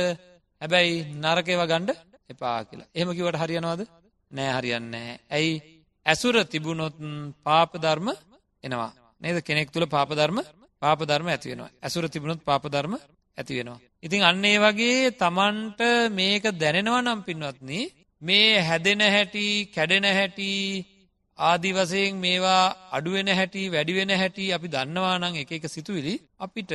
[SPEAKER 1] හැබැයි නරකේව ගණ්ඩ එපා කියලා. එහෙම කිවට හරියනවාද? නෑ හරියන්නේ ඇයි? ඇසුර තිබුණොත් පාපධර්ම එනවා. නේද? කෙනෙක් තුළ පාපධර්ම පාපධර්ම ඇතිවෙනවා ඇසුර තිබුණොත් පාපධර්ම ඇති වෙනවා. ඉතින් අන්නේ වගේ තමන්ට මේක දැනෙනවා නම් පින්වත්න මේ හැදෙන හැටි කැඩෙන හැටි ආදි වසයෙන් මේවා අඩුවෙන හැටි වැඩිවෙන හැටි අපි දන්නවා නං එක එක සිතුවිලි අපිට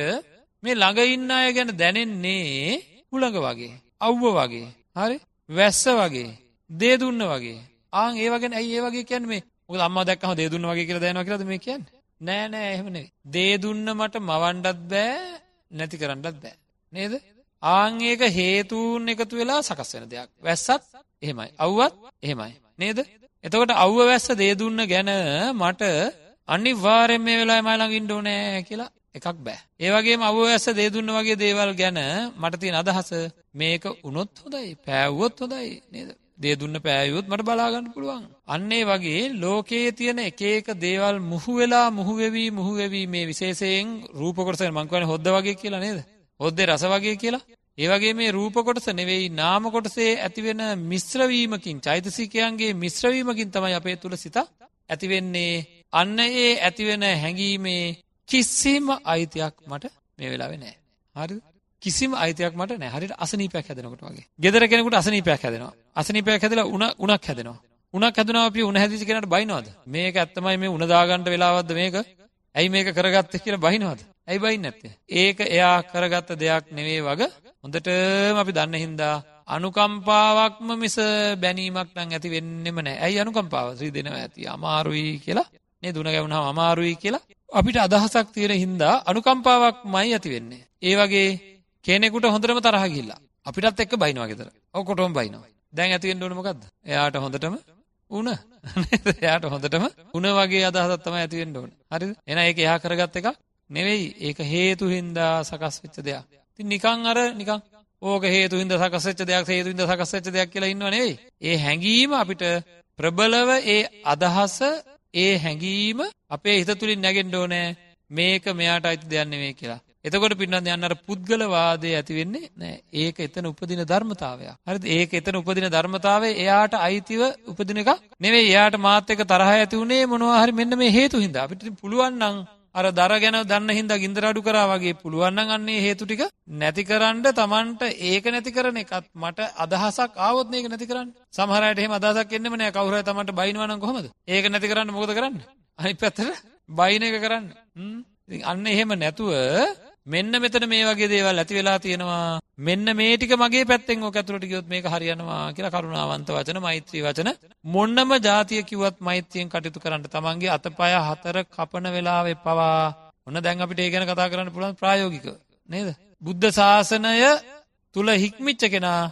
[SPEAKER 1] මේ ළඟඉන්න අය ගැන දැනෙන්නේ හුළඟ වගේ අව්ව වගේ. හරි? වැස්ස වගේ දේදුන්න වගේ. ආං ඒවගෙන ඇයි ඒවගේ කියන්න මේ? ක අම්ම දක්කම දේදුන්න වගේ කියල දැන කියලද මේ කියන්න? නෑ නෑ එහෙමනේ දේදුන්න මට මවන්ඩත් බෑ නැති කරන්නත් බෑ. නේද? ආං ඒක හේතුූන් එකතු වෙලා සකස් වෙන දෙයක්. වැස්සත් එහෙමයි අව්වත් එහෙමයි. නේද? එතකොට අව්ව වැස්ස දේදුන්න ගැන මට අනි වාරෙන් මේ වෙලා මයිළඟින්ඩ නෑ කියලා එකක් බෑ ඒවගේ අව්ව වැස්ස දේදුන්න වගේ දේවල් ගැන මට තියන අදහස මේක උනොත් හොදයි පෑව්වොත් හොදයි නේද දේදුන්න පෑයුත් මට බලාගන්න පුළුවන්. අන්නේ වගේ ලෝකයේ තියෙන එකක දේවල් මුහු වෙලා මුහුවෙවී මුහුවෙවී මේ විශේෂයෙන් රූපකොටස මංකවන හොද්ද වගේ කියලා නේද. හොද්දේ රස වගේ කියලා. ඒවගේ මේ රූපකොටස නෙවෙයි නාමකොටසේ ඇතිවෙන මිශ්‍රවීමකින් චෛතසිකයන්ගේ මිශ්‍රවීමකින් තමයි අපේ තුළ සිත ඇතිවෙන්නේ. අන්න ඒ ඇතිවෙන හැඟීමේ කිසිම අයිතියක් මට මේ වෙලා නෑ. හරි කිසිම අයිතියක් මට නැහරිට අසනීපයක් හැදෙනකට වගේ. ගෙදර කෙනෙකුට අසනීපයක් හැදෙනවා. අසනීපයක් හැදලා උන උනක් හැදෙනවා. උනක් හැදුනාව අපි උන හැදිච්ච කෙනාට බයිනවද? මේක ඇත්තමයි මේ උන දාගන්න වෙලාවක්ද මේක? ඇයි මේක කරගත්තේ කියලා බයිනවද? ඇයි බයින්නේ නැත්තේ? ඒක එයා කරගත්ත දෙයක් නෙවෙයි වග හොඳටම අපි දන්න හින්දා අනුකම්පාවක්ම මිස බැනීමක් නම් ඇති වෙන්නෙම නෑ. ඇයි අනුකම්පාව? ශ්‍රී දෙනවා ඇති. අමාරුයි කියලා. නේ දුන ගැවුණාම අමාරුයි කියලා. අපිට අදහසක් තියෙන හින්දා අනුකම්පාවක් මයි ඇති වෙන්නේ. ඒ වගේ කෙනෙකුට හොඳටම තරහ ගිල්ලා අපිටත් එක්ක බයිනවා ගෙදර. ඔකොටොම බයිනවා. දැන් ඇතිෙන් ඕන මොකක්ද එයාට හොඳටම උන එයාට හොඳටම උන වගේ අදහසත්තම ඇතිවෙන්න ඕන. හරි එන ඒක එයා කරගත්ත එක නෙවෙයි. ඒක හේතු හින්දා සකස් වෙච්ච දෙයක්. ති නිකං අර නිකං ඕක හේතු හිද සකස්ච්ච දෙයක් හේතු හිද සකස්ච්ච දෙයක් කියලා ඉන්න නෙවෙයි. ඒ හැඟීම අපිට ප්‍රබලව ඒ අදහස ඒ හැඟීම අපේ හිත තුළින් නැගෙන්ඩ ඕනෑ. මේක මෙයාට අයිති දෙයන්නෙවේ කියලා. එතකොට පින්නන්න යන්නර පුද්ගලවාදය ඇතිවෙන්නේ නෑ. ඒක එතන උපදින ධර්මතාවයක්. හරි ඒක එතන උපදින ධර්මතාවේ එයාට අයිතිව උපදින එක නෙවේ එයාට මාත එක තරහ ඇති වුණේ මොනවාහරි මෙන්න මේ හේතු හිද අපිට පුළුවන්නම් අර දර ගැන දන්න හිද ගින්දරඩු කරා වගේ පුළුවන්න අන්නේ හේතු ටික නැති කරන්න තමන්ට ඒක නැති කරන එකත් මට අදහසක් ආවොත් ඒක නැති කරන්න සමහරයට එහෙම අදහසක් එන්නෙම නෑ. කවුරු තමන්ට බයිනවන කොහොමද? ඒක නැති කරන්න මොකද කරන්න? අනි පැත්තර බයින එක කරන්න. අන්න එහෙම නැතුව මෙන්න මෙතන මේ වගේ දේවල් ඇති වෙලා තියෙනවා. මෙන්න මේ ටික මගේ පැත්තෙන් ඕක ඇතුළට ගියොත් මේක හරියනවා කියලා කරුණාවන්ත වචන මෛත්‍රී වචන. මොන්නම ජාතිය කිව්වත් මෛත්‍රියෙන් කටයුතු කරන්න තමන්ගේ අතපය හතර කපන වෙලාවෙ පවා. ඔන්න දැන් අපිට ඒ ගැන කතා කරන්න පුළුවන් ප්‍රායෝගික. නේද? බුද්ධ ශාසනය තුල හික්මිච්ච කෙනා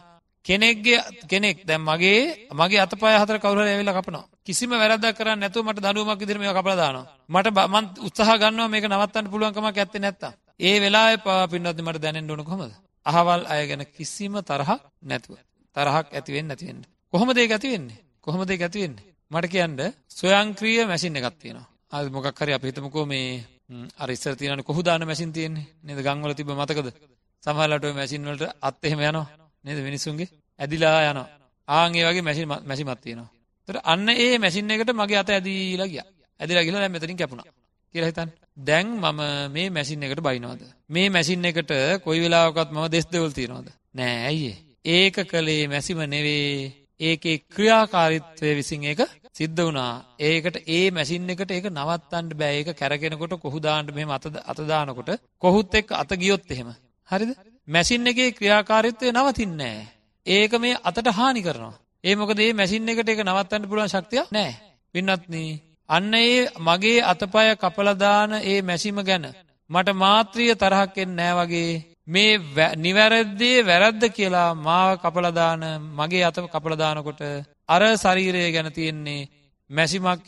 [SPEAKER 1] කෙනෙක්ගේ කෙනෙක් දැන් මගේ මගේ අතපය හතර කවුරු හරි ඇවිල්ලා කපනවා. කිසිම වැරද්දක් කරන්නේ නැතුව මට දඬුවමක් විදිහට මේක කපලා දානවා. මට මම උත්සාහ ගන්නවා මේක නවත්තන්න පුළුවන් කමක් නැත්තේ නැත්තම්. ඒ වෙලා පා පින්නත් මට දැනෙන් ඕන කොමද අහවල් අය ගැන කිසිම තරහ නැතුව. තරහක් ඇතිවෙන් නැතිවෙන්න කොහොම දේ ඇතිවෙන්නේ කොහොම දේ ඇතිවෙන්නේ මට කියන්න සොයංක්‍රිය මැසින් එකත්තියෙනවා අද මොකක්හරි අප හිතමකෝ මේ අරිස්සර තියන කොහුදාන මැසින් තියන්නේ. නද? ගංවල තිබ මතකද? සමහලට මැසින්වලට අත් එහෙම යනවා. නේද? මිනිසුන්ගේ ඇදිලා යන ආගේ වගේ මැසි මැසි මත්තියනවා තර අන්න ඒ මැසින් එකට මගේ අත ඇදීලා ගිය. ඇදිලා ගිල මෙතරින් කැපුණා. කියලා හිතන් දැන් මම මේ මැසින් එකට බයිනවාද? මේ මැසින් එකට කොයි වෙලාවකත් මම දෙස් දෙවල් තියෙනවාද? නෑ ඇයිඒ ඒක කළේ මැසිම නෙවේ. ඒකේ ක්‍රියාකාරිත්වය විසින් ඒක සිද්ධ වනා ඒකට ඒ මැසින් එකට ඒක නවත්තන්ට බෑ. ඒක කැරගෙනකොට කොහුදාන්ට මෙම අත අතදානකොට කොහුත් එක් අත ගියොත් එහෙම. හරිද? මැසින් එකේ ක්‍රියාකාරිත්වය නවතින්නෑ ඒක මේ අතට හානි කරනවා. ඒමොකද ඒ මැසින් එකට එක නවත්තන්න පුළුවන් ශක්තිය නෑ. පින්නත්න්නේ අන්න ඒ මගේ අතපය කපලදාන ඒ මැසිම ගැන. මට මාත්‍රිය තරහක්ෙන් නෑ වගේ. මේ නිවැරද්දේ වැරද්ද කියලා මාව කපලදාන මගේ අත කපලදානකොට අර ශරීරය ගැන තියෙන්නේ මැසිමක්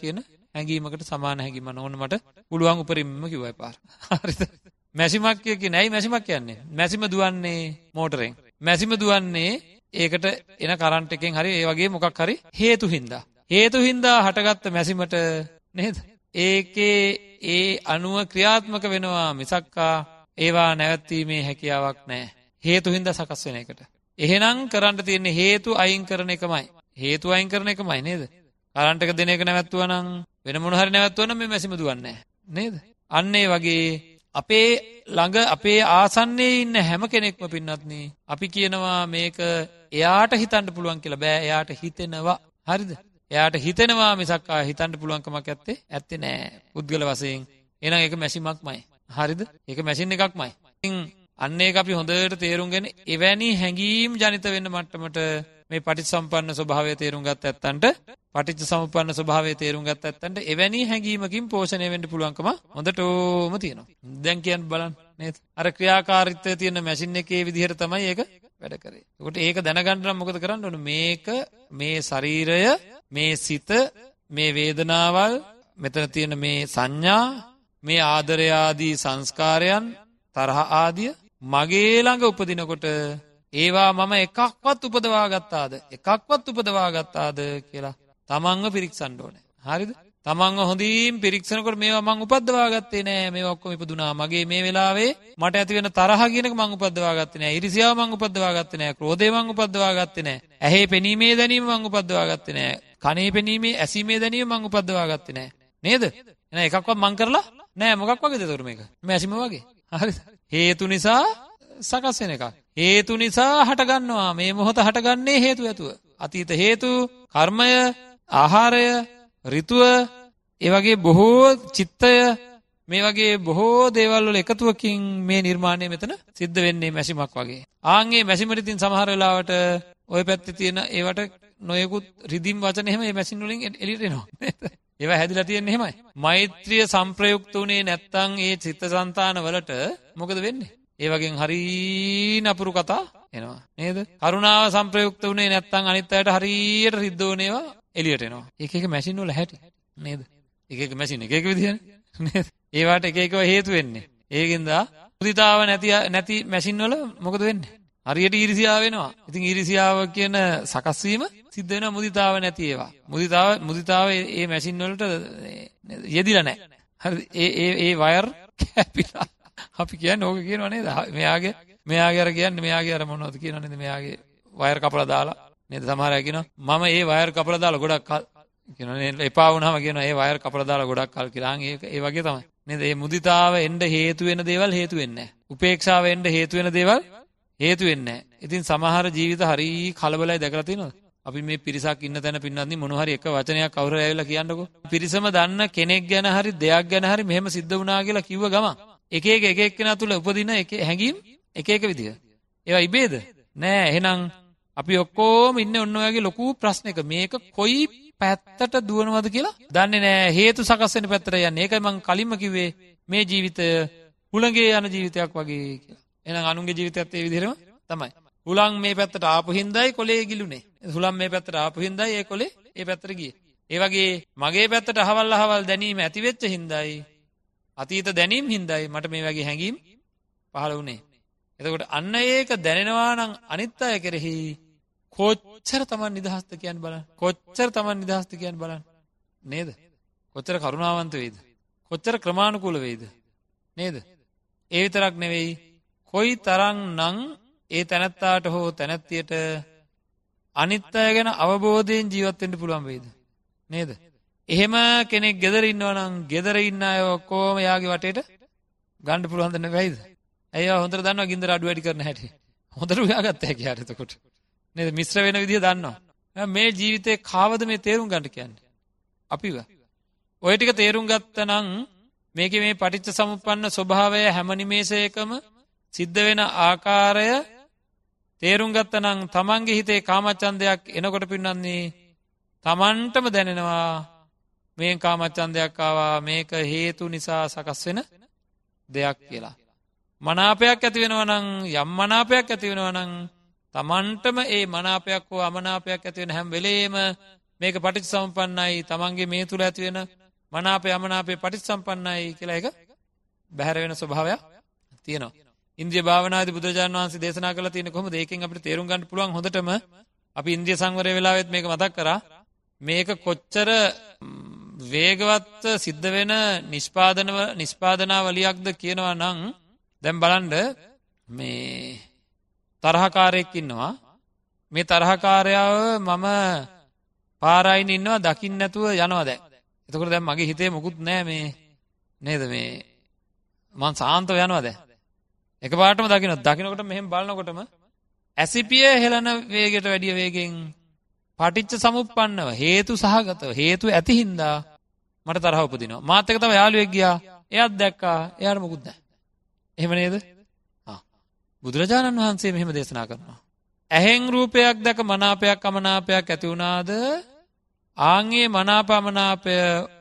[SPEAKER 1] කියන හැඟීමකට සමාන හැකිම නොවන මට පුළුවන් උපරින්ම කිවයි පාර හරිත මැසිමක් කියකි නැයි මැසිමක් කියන්නේ? මැසිම දුවන්නේ මෝටරෙන්. මැසිම දුවන්නේ ඒකට එන කරන්ට් එකෙන් හරි ඒ වගේ මොකක් හරි හේතු හින්දා. හේතු හින්දා හටගත්ත මැසිමට නේද? ඒකේ ඒ අනුව ක්‍රියාත්මක වෙනවා මිසක්කා ඒවා නැවැත්වීමේ හැකියාවක් නැහැ. හේතු හින්දා සකස් වෙන එකට. එහෙනම් කරන්න තියෙන්නේ හේතු අයින් කරන එකමයි. හේතු අයින් කරන එකමයි නේද? කරන්ට් එක දෙන එක නැවැත්තුවා නම් වෙන මොන හරි නැවැත්තුවා නම් මේ මැසිම දුවන්නේ නේද? අන්න ඒ වගේ අපේ ළඟ අපේ ආසන්නයේ ඉන්න හැම කෙනෙක්ම පින්නත්නි අපි කියනවා මේක එයාට හිතන්න පුළුවන් කියලා බෑ එයාට හිතෙනවා හරිද එයාට හිතෙනවා මිසක් හිතන්න පුළුවන්කමක් ඇත්තේ ඇත්තේ නෑ පුද්ගල වශයෙන් එහෙනම් ඒක මැසිමක්මයි හරිද ඒක මැෂින් එකක්මයි ඉතින් අන්න ඒක අපි හොඳට තේරුම්ගෙන එවැනි හැඟීම් ජනිත වෙන්න මට්ටමට මේ පටිච්චසම්පන්න ස්වභාවය තේරුම් ගත්ත ඇත්තන්ට පටිච්ච සමුප්පන්න ස්වභාවය තේරුම් ගත්ත ඇත්තන්ට එවැනි හැඟීමකින් පෝෂණය වෙන්න පුළුවන්කම හොඳටම තියෙනවා. දැන් කියන්න බලන්න නේද? අර ක්‍රියාකාරීත්වය තියෙන මැෂින් එකේ විදිහට තමයි ඒක වැඩ කරේ. ඒකට ඒක දැනගන්න නම් මොකද කරන්න ඕන? මේක මේ ශරීරය, මේ සිත, මේ වේදනාවල්, මෙතන තියෙන මේ සංඥා, මේ ආදරය ආදී සංස්කාරයන්, තරහ ආදිය මගේ ළඟ උපදිනකොට ඒවා මම එකක්වත් උපදවා ගත්තාද එකක්වත් උපදවා ගත්තාද කියලා තමන්ව පිරික්සන්න ඕනේ. හරිද? තමන්ව හොඳින් පිරික්සනකොට මේවා මං උපද්දවා ගත්තේ නෑ. මේවා ඔක්කොම ඉපදුනා. මගේ මේ වෙලාවේ මට ඇති වෙන තරහ කියන එක මං උපද්දවා ගත්තේ නෑ. iriසියාව මං උපද්දවා ගත්තේ නෑ. ක්‍රෝධය මං උපද්දවා ගත්තේ නෑ. ඇහි පෙනීමේ දැනීම මං උපද්දවා ගත්තේ නෑ. කනේ පෙනීමේ ඇසීමේ දැනීම මං උපද්දවා ගත්තේ නෑ. නේද? එහෙනම් එකක්වත් මං කරලා නෑ මොකක් වගේද ඒතර මේක? මේ ඇසීම වගේ. හරිද? හේතු නිසා සකස් වෙන එකක්. හේතු නිසා හටගන්නවා. මේ මොහොත හටගන්නේ හේතු ඇතුව. අතීත හේතු, කර්මය, ආහාරය, ඍතුව, ඒ වගේ බොහෝ චිත්තය මේ වගේ බොහෝ දේවල් වල එකතුවකින් මේ නිර්මාණය මෙතන සිද්ධ වෙන්නේ මැසිමක් වගේ. ආන්ගේ මැසිමට ඉතින් සමහර වෙලාවට ওই පැත්තේ තියෙන ඒවට නොයෙකුත් රිදීම් වචන එහෙම මේ මැෂින් වලින් එළියට එනවා. ඒවා හැදිලා තියෙන්නේ එහෙමයි. මෛත්‍රිය සංප්‍රයුක්ත උනේ නැත්තම් ඒ චිත්තසංතාන වලට මොකද වෙන්නේ? ඒ වගේ හරි නපුරු කතා එනවා. නේද? කරුණාව සංප්‍රයුක්ත උනේ නැත්තම් අනිත් අයට හරියට රිද්ද ඕනේවා එළියට එනවා. එක එක මැෂින් වල හැටි නේද? එක එක මැෂින් එක එක විදිහනේ. නේද? ඒවට එක එකව හේතු වෙන්නේ. ඒකින්ද මුදිතාව නැති නැති මැෂින් වල මොකද වෙන්නේ? හරියට ඊර්ෂියාව වෙනවා. ඉතින් ඊර්ෂියාව කියන සකස් වීම සිද්ධ වෙනවා මුදිතාව නැති ඒවා. මුදිතාව මුදිතාව මේ මැෂින් වලට යෙදිලා නැහැ. හරි ඒ ඒ ඒ වයර් කැපිලා. අපි කියන්නේ ඕක කියනවා නේද? මෙයාගේ මෙයාගේ අර කියන්නේ මෙයාගේ අර මොනවද කියනවා නේද? මෙයාගේ වයර් කපලා දාලා නේද? සමහර අය කියනවා මම ඒ වයර් කපලා දාලා ගොඩක් කල් කියනවා නේද? එපා වුණාම කියනවා ඒ වයර් කපලා දාලා ගොඩක් කල් කියලා. අන් ඒක ඒ වගේ තමයි. නේද? මේ මුදිතාව එන්න හේතු වෙන දේවල් හේතු වෙන්නේ නැහැ. උපේක්ෂාව එන්න හේතු වෙන දේවල් හේතු වෙන්නේ නැහැ. ඉතින් සමහර ජීවිත හරි කලබලයි දැකලා තියෙනවද? අපි මේ පිරිසක් ඉන්න තැන පින්නත් මොන හරි එක වචනයක් කවුරු ඇවිල්ලා කියන්නකෝ. පිරිසම දන්න කෙනෙක් ගැන හරි දෙයක් ගැන හරි මෙහෙම සිද්ධ වුණා කියලා කිව්ව ගමන් එක එක එක එක්කෙනා තුල උපදින එක හැඟීම් එක එක විදිහ. ඒවා ඉබේද? නෑ එහෙනම් අපි ඔක්කොම ඉන්නේ ඔන්න ඔයගේ ලොකු ප්‍රශ්නයක. මේක කොයි පැත්තට දුවනවද කියලා දන්නේ නෑ. හේතු සකස් වෙන පැත්තට යන්නේ. ඒකයි මම කලින්ම කිව්වේ මේ ජීවිතය හුළඟේ යන ජීවිතයක් වගේ කියලා. එහෙනම් අනුන්ගේ ජීවිතයත් ඒ විදිහටම තමයි. හුළං මේ පැත්තට ආපු හින්දායි කොලේ ගිලුනේ. හුළං මේ පැත්තට ආපු හින්දායි ඒ කොලේ ඒ පැත්තට ගියේ. ඒ වගේ මගේ පැත්තට අහවල් අහවල් දැනීම ඇති වෙච්ච හින්දායි අතීත දැනීම් හින්දායි මට මේ වගේ හැඟීම් පහළ වුණේ. එතකොට අන්න ඒක දැනෙනවා නම් අනිත් අය කෙරෙහි කොච්චර තමන් නිදහස්ද කියන්න බලන්න. කොච්චර තමන් නිදහස්ද කියන්න බලන්න. නේද? කොච්චර කරුණාවන්ත වේද? කොච්චර ක්‍රමානුකූල වේද? නේද? ඒ විතරක් නෙවෙයි කොයි තරම් නම් ඒ තැනැත්තාට හෝ තැනැත්තියට අනිත් අය ගැන අවබෝධයෙන් ජීවත් වෙන්න පුළුවන් වේද? නේද? එහෙම කෙනෙක් ගෙදර ඉන්නවා නම් ගෙදර ඉන්න අය ඔක්කොම යාගේ වටේට ගන්න පුළුවන් දෙන්න බැයිද? ඇයි හොඳට දන්නවා ගින්දර අඩු වැඩි කරන හැටි. හොඳට උයාගත්ත හැකි යාට එතකොට. නේද? මිශ්‍ර වෙන විදිය දන්නවා. මේ ජීවිතේ කාවද මේ තේරුම් ගන්න කියන්නේ? අපිව. ඔය ටික තේරුම් ගත්තනම් මේකේ මේ පටිච්ච සමුප්පන්න ස්වභාවය හැම නිමේෂයකම සිද්ධ වෙන ආකාරය තේරුම් ගත්තනම් තමන්ගේ හිතේ කාමච්ඡන්දයක් එනකොට පින්නන්නේ තමන්ටම දැනෙනවා මේ කාමච්ඡන්දයක් ආවා මේක හේතු නිසා සකස් වෙන දෙයක් කියලා. මනාපයක් ඇති වෙනවා නම් යම් මනාපයක් ඇති වෙනවා නම් තමන්ටම ඒ මනාපයක් හෝ අමනාපයක් ඇති වෙන හැම වෙලේම මේක පටිච්චසමුප්පන්නයි තමන්ගේ මේ තුල ඇති වෙන මනාපය අමනාපය පටිච්චසම්පන්නයි කියලා එක බැහැර වෙන ස්වභාවයක් තියෙනවා. ඉන්ද්‍රිය භාවනාදී බුදුරජාණන් වහන්සේ දේශනා කළා තියෙන කොහොමද ඒකෙන් අපිට තේරුම් ගන්න පුළුවන් හොඳටම අපි ඉන්ද්‍රිය සංවරය වෙලාවෙත් මේක මතක් කරා මේක කොච්චර වේගවත් සිද්ධ වෙන නිෂ්පාදන නිෂ්පාදනාවලියක්ද කියනවා නම් දැන් බලන්න මේ තරහකාරයෙක් ඉන්නවා මේ තරහකාරයාව මම පාරයින් ඉන්නවා දකින්න නැතුව යනවා දැන්. එතකොට දැන් මගේ හිතේ මොකුත් නැහැ මේ නේද මේ මං සාන්තව යනවා දැන්. එකපාරටම දකින්න දකින්නකොට මෙහෙම බලනකොටම ඇසිපිය හෙලන වේගයට වැඩිය වේගෙන් පටිච්ච සමුප්පන්නව හේතු සහගතව හේතු ඇති හින්දා මට තරහ උපදිනවා. මාත් එක්ක තව යාළුවෙක් ගියා. එයාත් දැක්කා. එයාට මොකුත් නැහැ. එහෙම නේද? ආ. බුදුරජාණන් වහන්සේ මෙහෙම දේශනා කරනවා. ඇහෙන් රූපයක් දැක මනාපයක් අමනාපයක් ඇති වුණාද ආන්ගේ මනාපමනාපය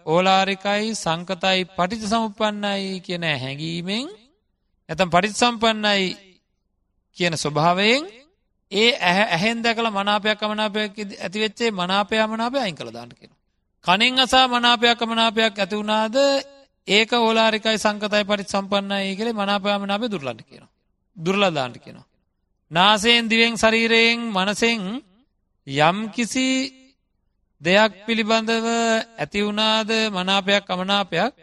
[SPEAKER 1] ඕලාරිකයි සංකතයි පටිච සමුපන්නයි කියන හැඟීමෙන් ඇතම් පටිච සම්පන්නයි කියන ස්වභාවයෙන් ඒ ඇහෙන් දැකල මනාපයක් අමනාපයක් ඇතිවෙච්චේ මනාපය අමනාපය අයින් කළ දාන්න කියන. කනෙන් අසා මනාපයක් අමනාපයක් ඇති වුණාද ඒක ඕලාරිකයි සංකතයි පරිත් සම්පන්නයි කියල මනාපයාමනාපය දුරලට කියන. දුරලදාන්ට කියනවා. නාසයෙන් දිවෙන් ශරීරයෙන් මනසෙන් යම් කිසි දෙයක් පිළිබඳව ඇතිවුණාද මනාපයක් අමනාපයක්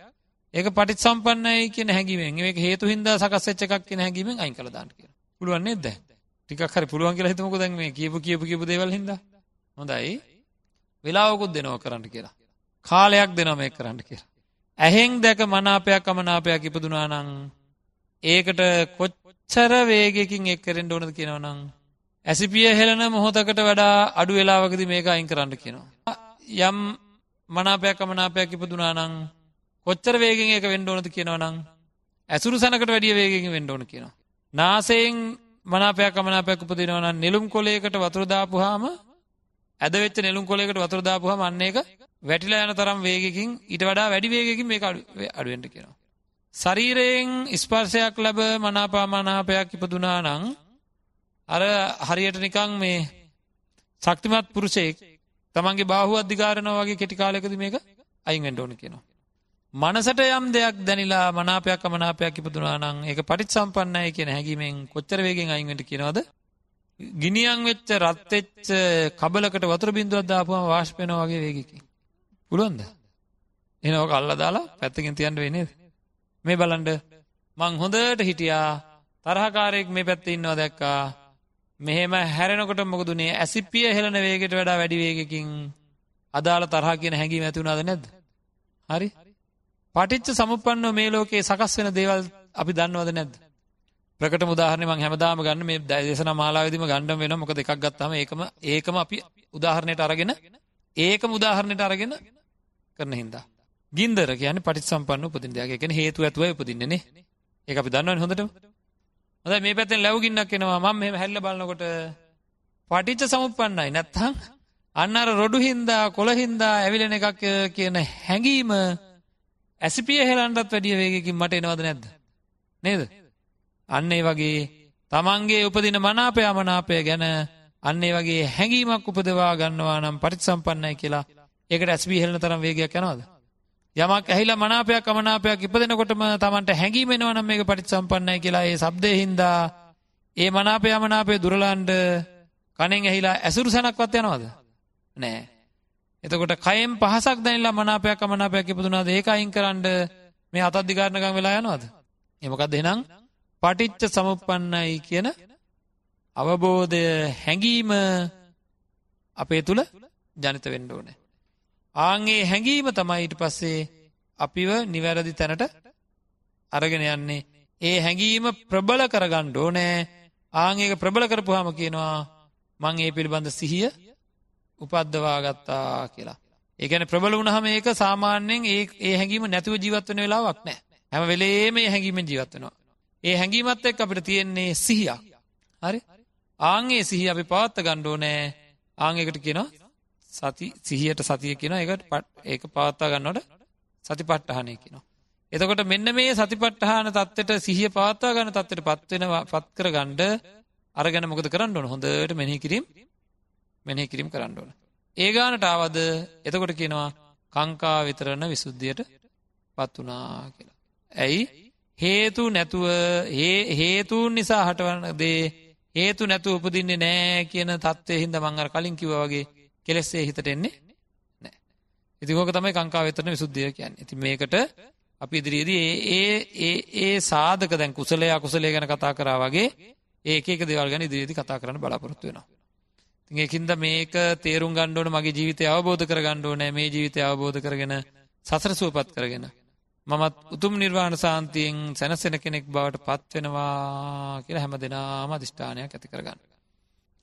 [SPEAKER 1] ඒක පටිත් සම්පන්නයි කියන හැඟීමෙන් ඒක හේතු හින්දා සකස් වෙච්ච එකක් කියන හැඟීමෙන් අයින් කළා දාන්න කියලා. පුළුවන් නේද? ටිකක් හරි පුළුවන් කියලා හිතමුකෝ දැන් මේ කියපු කියපු කියපු දේවල් හින්දා. හොඳයි. වෙලාවකුත් දෙනවා කරන්න කියලා. කාලයක් දෙනවා මේක කරන්න කියලා. ඇහෙන් දැක මනාපයක් අමනාපයක් ඉපදුනා නම් ඒකට කොච්චර වේගයකින් එක් කරෙන්න ඕනද කියනවා නම් ඇසිපිය හෙලන මොහොතකට වඩා අඩු වෙලාවකදී මේක අයින් කරන්න කියනවා. යම් මනාපයක් අමනාපයක් ඉපදුනා නම් කොච්චර වේගෙන් ඒක වෙන්න ඕනද කියනවා නම් ඇසුරු සැනකට වැඩිය වේගෙන් වෙන්න ඕන කියනවා. නාසයෙන් මනාපයක් අමනාපයක් උපදිනවා නම් නෙළුම් කොලයකට වතුර දාපුවාම ඇද වෙච්ච නෙළුම් කොලයකට වතුර දාපුවාම අන්න ඒක වැටිලා යන තරම් වේගකින් ඊට වඩා වැඩි වේගකින් මේක අඩු වෙන්න කියනවා. ශරීරයෙන් ස්පර්ශයක් ලැබ මනාපාමනාපයක් ඉපදුනා නම් අර හරියට නිකං මේ ශක්තිමත් පුරුෂයෙක් තමන්ගේ බාහු අධිකාරනවා වගේ කෙටි කාලයකද මේක අයින් වෙන්න ඕන කියනවා. මනසට යම් දෙයක් දැනිලා මනාපයක් අමනාපයක් ඉපදුනා නම් ඒක පටිච්චසම්පන්නයි කියන හැඟීමෙන් කොච්චර වේගෙන් අයින් වෙන්න කියනවද? ගිනියම් වෙච්ච රත් වෙච්ච කබලකට වතුර බින්දුවක් දාපුවම වාෂ්ප වෙනවා වගේ වේගකින්. පුළුවන්ද? එහෙනම් ඔක අල්ලලා දාලා පැත්තකින් තියන්න වෙන්නේ නේද? මේ බලන්න මං හොඳට හිටියා තරහකාරයෙක් මේ පැත්තේ ඉන්නවා දැක්කා මෙහෙම හැරෙනකොට මොකදුනේ ඇසිපිය හෙලන වේගයට වඩා වැඩි වේගකින් අදාළ තරහ කියන හැඟීම ඇති වුණාද නැද්ද? හරි? පටිච්ච සමුප්පන්නව මේ ලෝකේ සකස් වෙන දේවල් අපි දන්නවද නැද්ද? ප්‍රකට උදාහරණයක් මම හැමදාම ගන්න මේ දේශනා මාලාවේදීම ගන්නම වෙනවා මොකද එකක් ගත්තාම ඒකම ඒකම අපි උදාහරණයට අරගෙන ඒකම උදාහරණයට අරගෙන කරන හින්දා ගින්දර කියන්නේ පටිච්චසම්පන්න උපදින දෙයක්. ඒ කියන්නේ හේතු ඇතුවයි උපදින්නේ නේ. ඒක අපි දන්නවනේ හොඳටම. හොඳයි මේ පැත්තෙන් ලැබු ගින්නක් එනවා. මම මෙහෙම හැල්ල බලනකොට පටිච්ච සමුප්පන්නයි. නැත්තම් අන්න අර රොඩු හින්දා කොළ හින්දා ඇවිලෙන එකක් කියන හැඟීම ඇසිපිය හෙලන්නත් වැඩිය වේගකින් මට එනවද නැද්ද? නේද? අන්න ඒ වගේ තමන්ගේ උපදින මනාපය අමනාපය ගැන අන්න ඒ වගේ හැඟීමක් උපදවා ගන්නවා නම් පටිච්චසම්පන්නයි කියලා ඒකට ඇස්බී හෙලන තරම් වේගයක් යනවද? යමක් ඇහිලා මනාපයක් අමනාපයක් ඉපදෙනකොටම තමන්ට හැඟීම එනවා නම් මේක පටිච්චසම්පන්නයි කියලා ඒ શબ્දේ හින්දා ඒ මනාපය අමනාපය දුරලන්න කණෙන් ඇහිලා ඇසුරු සනක්වත් යනවද? නෑ. එතකොට කයෙන් පහසක් දැනෙලා මනාපයක් අමනාපයක් ඉපදුනාද ඒක අයින් කරන්න මේ අතත් දිගාරණකම් වෙලා යනවද? ඒ මොකද්ද එහෙනම් පටිච්ච සමුප්පන්නයි කියන අවබෝධය හැඟීම අපේ තුල ජනිත වෙන්න ඕනේ. ආන්ගේ හැඟීම තමයි ඊට පස්සේ අපිව නිවැරදි තැනට අරගෙන යන්නේ. ඒ හැඟීම ප්‍රබල කරගන්න ඕනේ. ආන් ඒක ප්‍රබල කරපුවාම කියනවා මං ඒ පිළිබඳ සිහිය උපද්දවා ගත්තා කියලා. ඒ කියන්නේ ප්‍රබල වුණාම ඒක සාමාන්‍යයෙන් ඒ ඒ හැඟීම නැතුව ජීවත් වෙන වෙලාවක් නැහැ. හැම වෙලේම මේ හැඟීමෙන් ජීවත් වෙනවා. ඒ හැඟීමත් එක්ක අපිට තියෙන්නේ සිහියක්. හරි? ආන් ඒ සිහිය අපි පවත්ත ගන්න ඕනේ. ආන් ඒකට කියනවා සති සිහියට සතිය කියන එකට ඒක පවත්වා ගන්නවට සතිපට්ඨානය කියනවා. එතකොට මෙන්න මේ සතිපට්ඨාන தත්ත්වයට සිහිය පවත්වා ගන්න தත්ත්වයට පත් වෙනවා පත් කර ගන්න අරගෙන මොකද කරන්න ඕන හොඳට මෙනෙහි කිරීම මෙනෙහි කිරීම කරන්න ඕන. ඒ ගානට ආවද එතකොට කියනවා කාංකා විතරණ විසුද්ධියට පත් වුණා කියලා. ඇයි? හේතු නැතුව හේතුන් නිසා හටවන දේ හේතු නැතු උපදින්නේ නෑ කියන තත්ත්වය හින්ද මං අර කලින් කිව්වා වගේ කෙලෙස්සේ හිතට එන්නේ නෑ. ඉතින් ඕක තමයි කාංකා වේතරන විසුද්ධිය කියන්නේ. ඉතින් මේකට අපි ඉදිරියේදී ඒ ඒ ඒ සාධක දැන් කුසලයේ අකුසලයේ ගැන කතා කරා වගේ ඒ එක එක දේවල් ගැන ඉදිරියේදී කතා කරන්න බලාපොරොත්තු වෙනවා. ඉතින් ඒකින්ද මේක තේරුම් ගන්න ඕන මගේ ජීවිතය අවබෝධ කරගන්න ඕනේ මේ ජීවිතය අවබෝධ කරගෙන සසර සුවපත් කරගෙන මමත් උතුම් නිර්වාණ සාන්තියෙන් සැනසෙන කෙනෙක් බවට පත් වෙනවා කියලා හැම දෙනාම අදිෂ්ඨානයක් ඇති කරගන්න.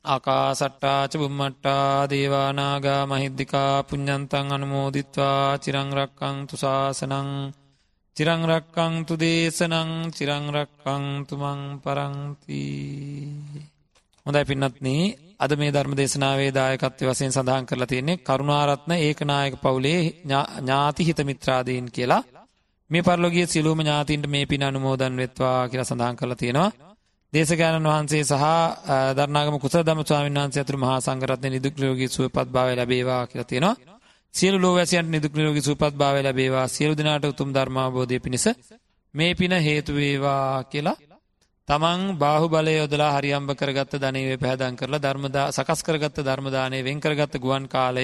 [SPEAKER 1] ආකාසට්ටාච බුම්මට්ටා දේවානාගා මහිද්దికා පුඤ්ඤන්තං අනුමෝදිත්වා චිරං රක්ඛන්තු ශාසනං චිරං රක්ඛන්තු දේශනං චිරං රක්ඛන්තු මං පරන්ති. හොඳයි පින්වත්නි අද මේ ධර්ම දේශනාවේ දායකත්වය වශයෙන් සඳහන් කරලා තියෙන්නේ කරුණාරත්න ඒකනායක පවුලේ ඥාති හිත මිත්‍රාදීන් කියලා මේ පරලෝකීය සියලුම ඥාතීන්ට මේ පින අනුමෝදන් වෙත්වා කියලා සඳහන් කරලා තියෙනවා. දේශකයන්න් වහන්සේ සහ දරණාගම කුසල ධම්ම ස්වාමීන් වහන්සේ අතුරු මහා සංඝරත්නයේ නිදුක් නිරෝගී සුවපත් භාවය ලැබේවා කියලා තියෙනවා. සියලු ලෝවැසියන්ට නිදුක් නිරෝගී සුවපත් භාවය ලැබේවා. සියලු දිනාට උතුම් ධර්මාබෝධය පිණිස මේ පින හේතු වේවා කියලා තමන් බාහුබලය යොදලා හරියම්බ කරගත්ත ධනෙ පැහැදම් කරලා ධර්මදා සකස් කරගත්ත ධර්ම දාණය වෙන් කරගත්ත ගුවන් කාලය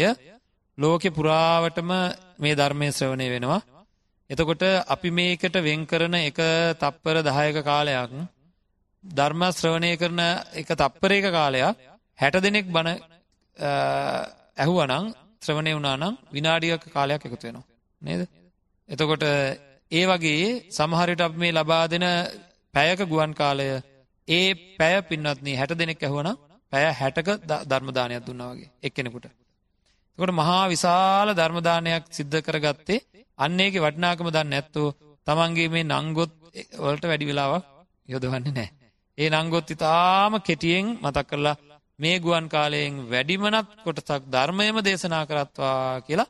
[SPEAKER 1] ලෝකේ පුරාවටම මේ ධර්මයේ ශ්‍රවණය වෙනවා. එතකොට අපි මේකට වෙන් කරන එක තප්පර 10ක කාලයක් ධර්ම ශ්‍රවණය කරන එක තප්පරයක කාලයක් 60 දෙනෙක් බණ ඇහුවනම් ශ්‍රවණය වුණා නම් විනාඩියක කාලයක් එකතු වෙනවා නේද? එතකොට ඒ වගේ සමහර විට අපි මේ ලබා දෙන පැයක ගුවන් කාලය ඒ පැය පින්වත්නි 60 දෙනෙක් ඇහුවනම් පැය 60ක ධර්ම දානයක් දුන්නා වගේ එක්කෙනෙකුට. එතකොට මහා විශාල ධර්ම දානයක් සිද්ධ කරගත්තේ අන්න ඒකේ වටිනාකම දන්නේ නැත්තෝ තමන්ගේ මේ නංගොත් වලට වැඩි වෙලාවක් යොදවන්නේ නැහැ. ඒ නංගොත් ඉතාම කෙටියෙන් මතක් කරලා මේ ගුවන් කාලයෙන් වැඩිමනත් කොටසක් ධර්මයම දේශනා කරත්වා කියලා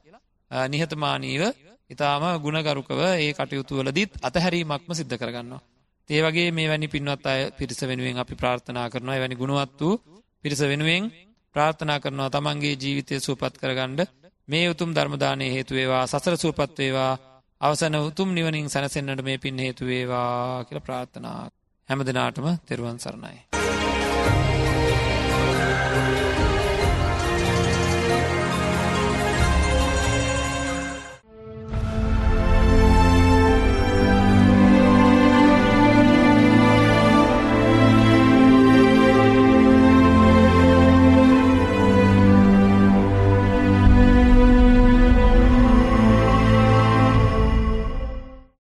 [SPEAKER 1] නිහතමානීව ඉතාම ගුණගරුකව ඒ කටයුතු වලදීත් අතහැරීමක්ම සිද්ධ කරගන්නවා. ඒ වගේ මේ වැනි පින්වත් අය පිරිස වෙනුවෙන් අපි ප්‍රාර්ථනා කරනවා. එවැනි ගුණවත් වූ පිරිස වෙනුවෙන් ප්‍රාර්ථනා කරනවා තමන්ගේ ජීවිතය සුවපත් කරගන්න මේ උතුම් ධර්ම දානයේ හේතු වේවා සසර සුවපත් වේවා අවසන උතුම් නිවනින් සැනසෙන්නට මේ පින් හේතු වේවා කියලා ප්‍රාර්ථනා හැම දිනාටම තෙරුවන් සරණයි.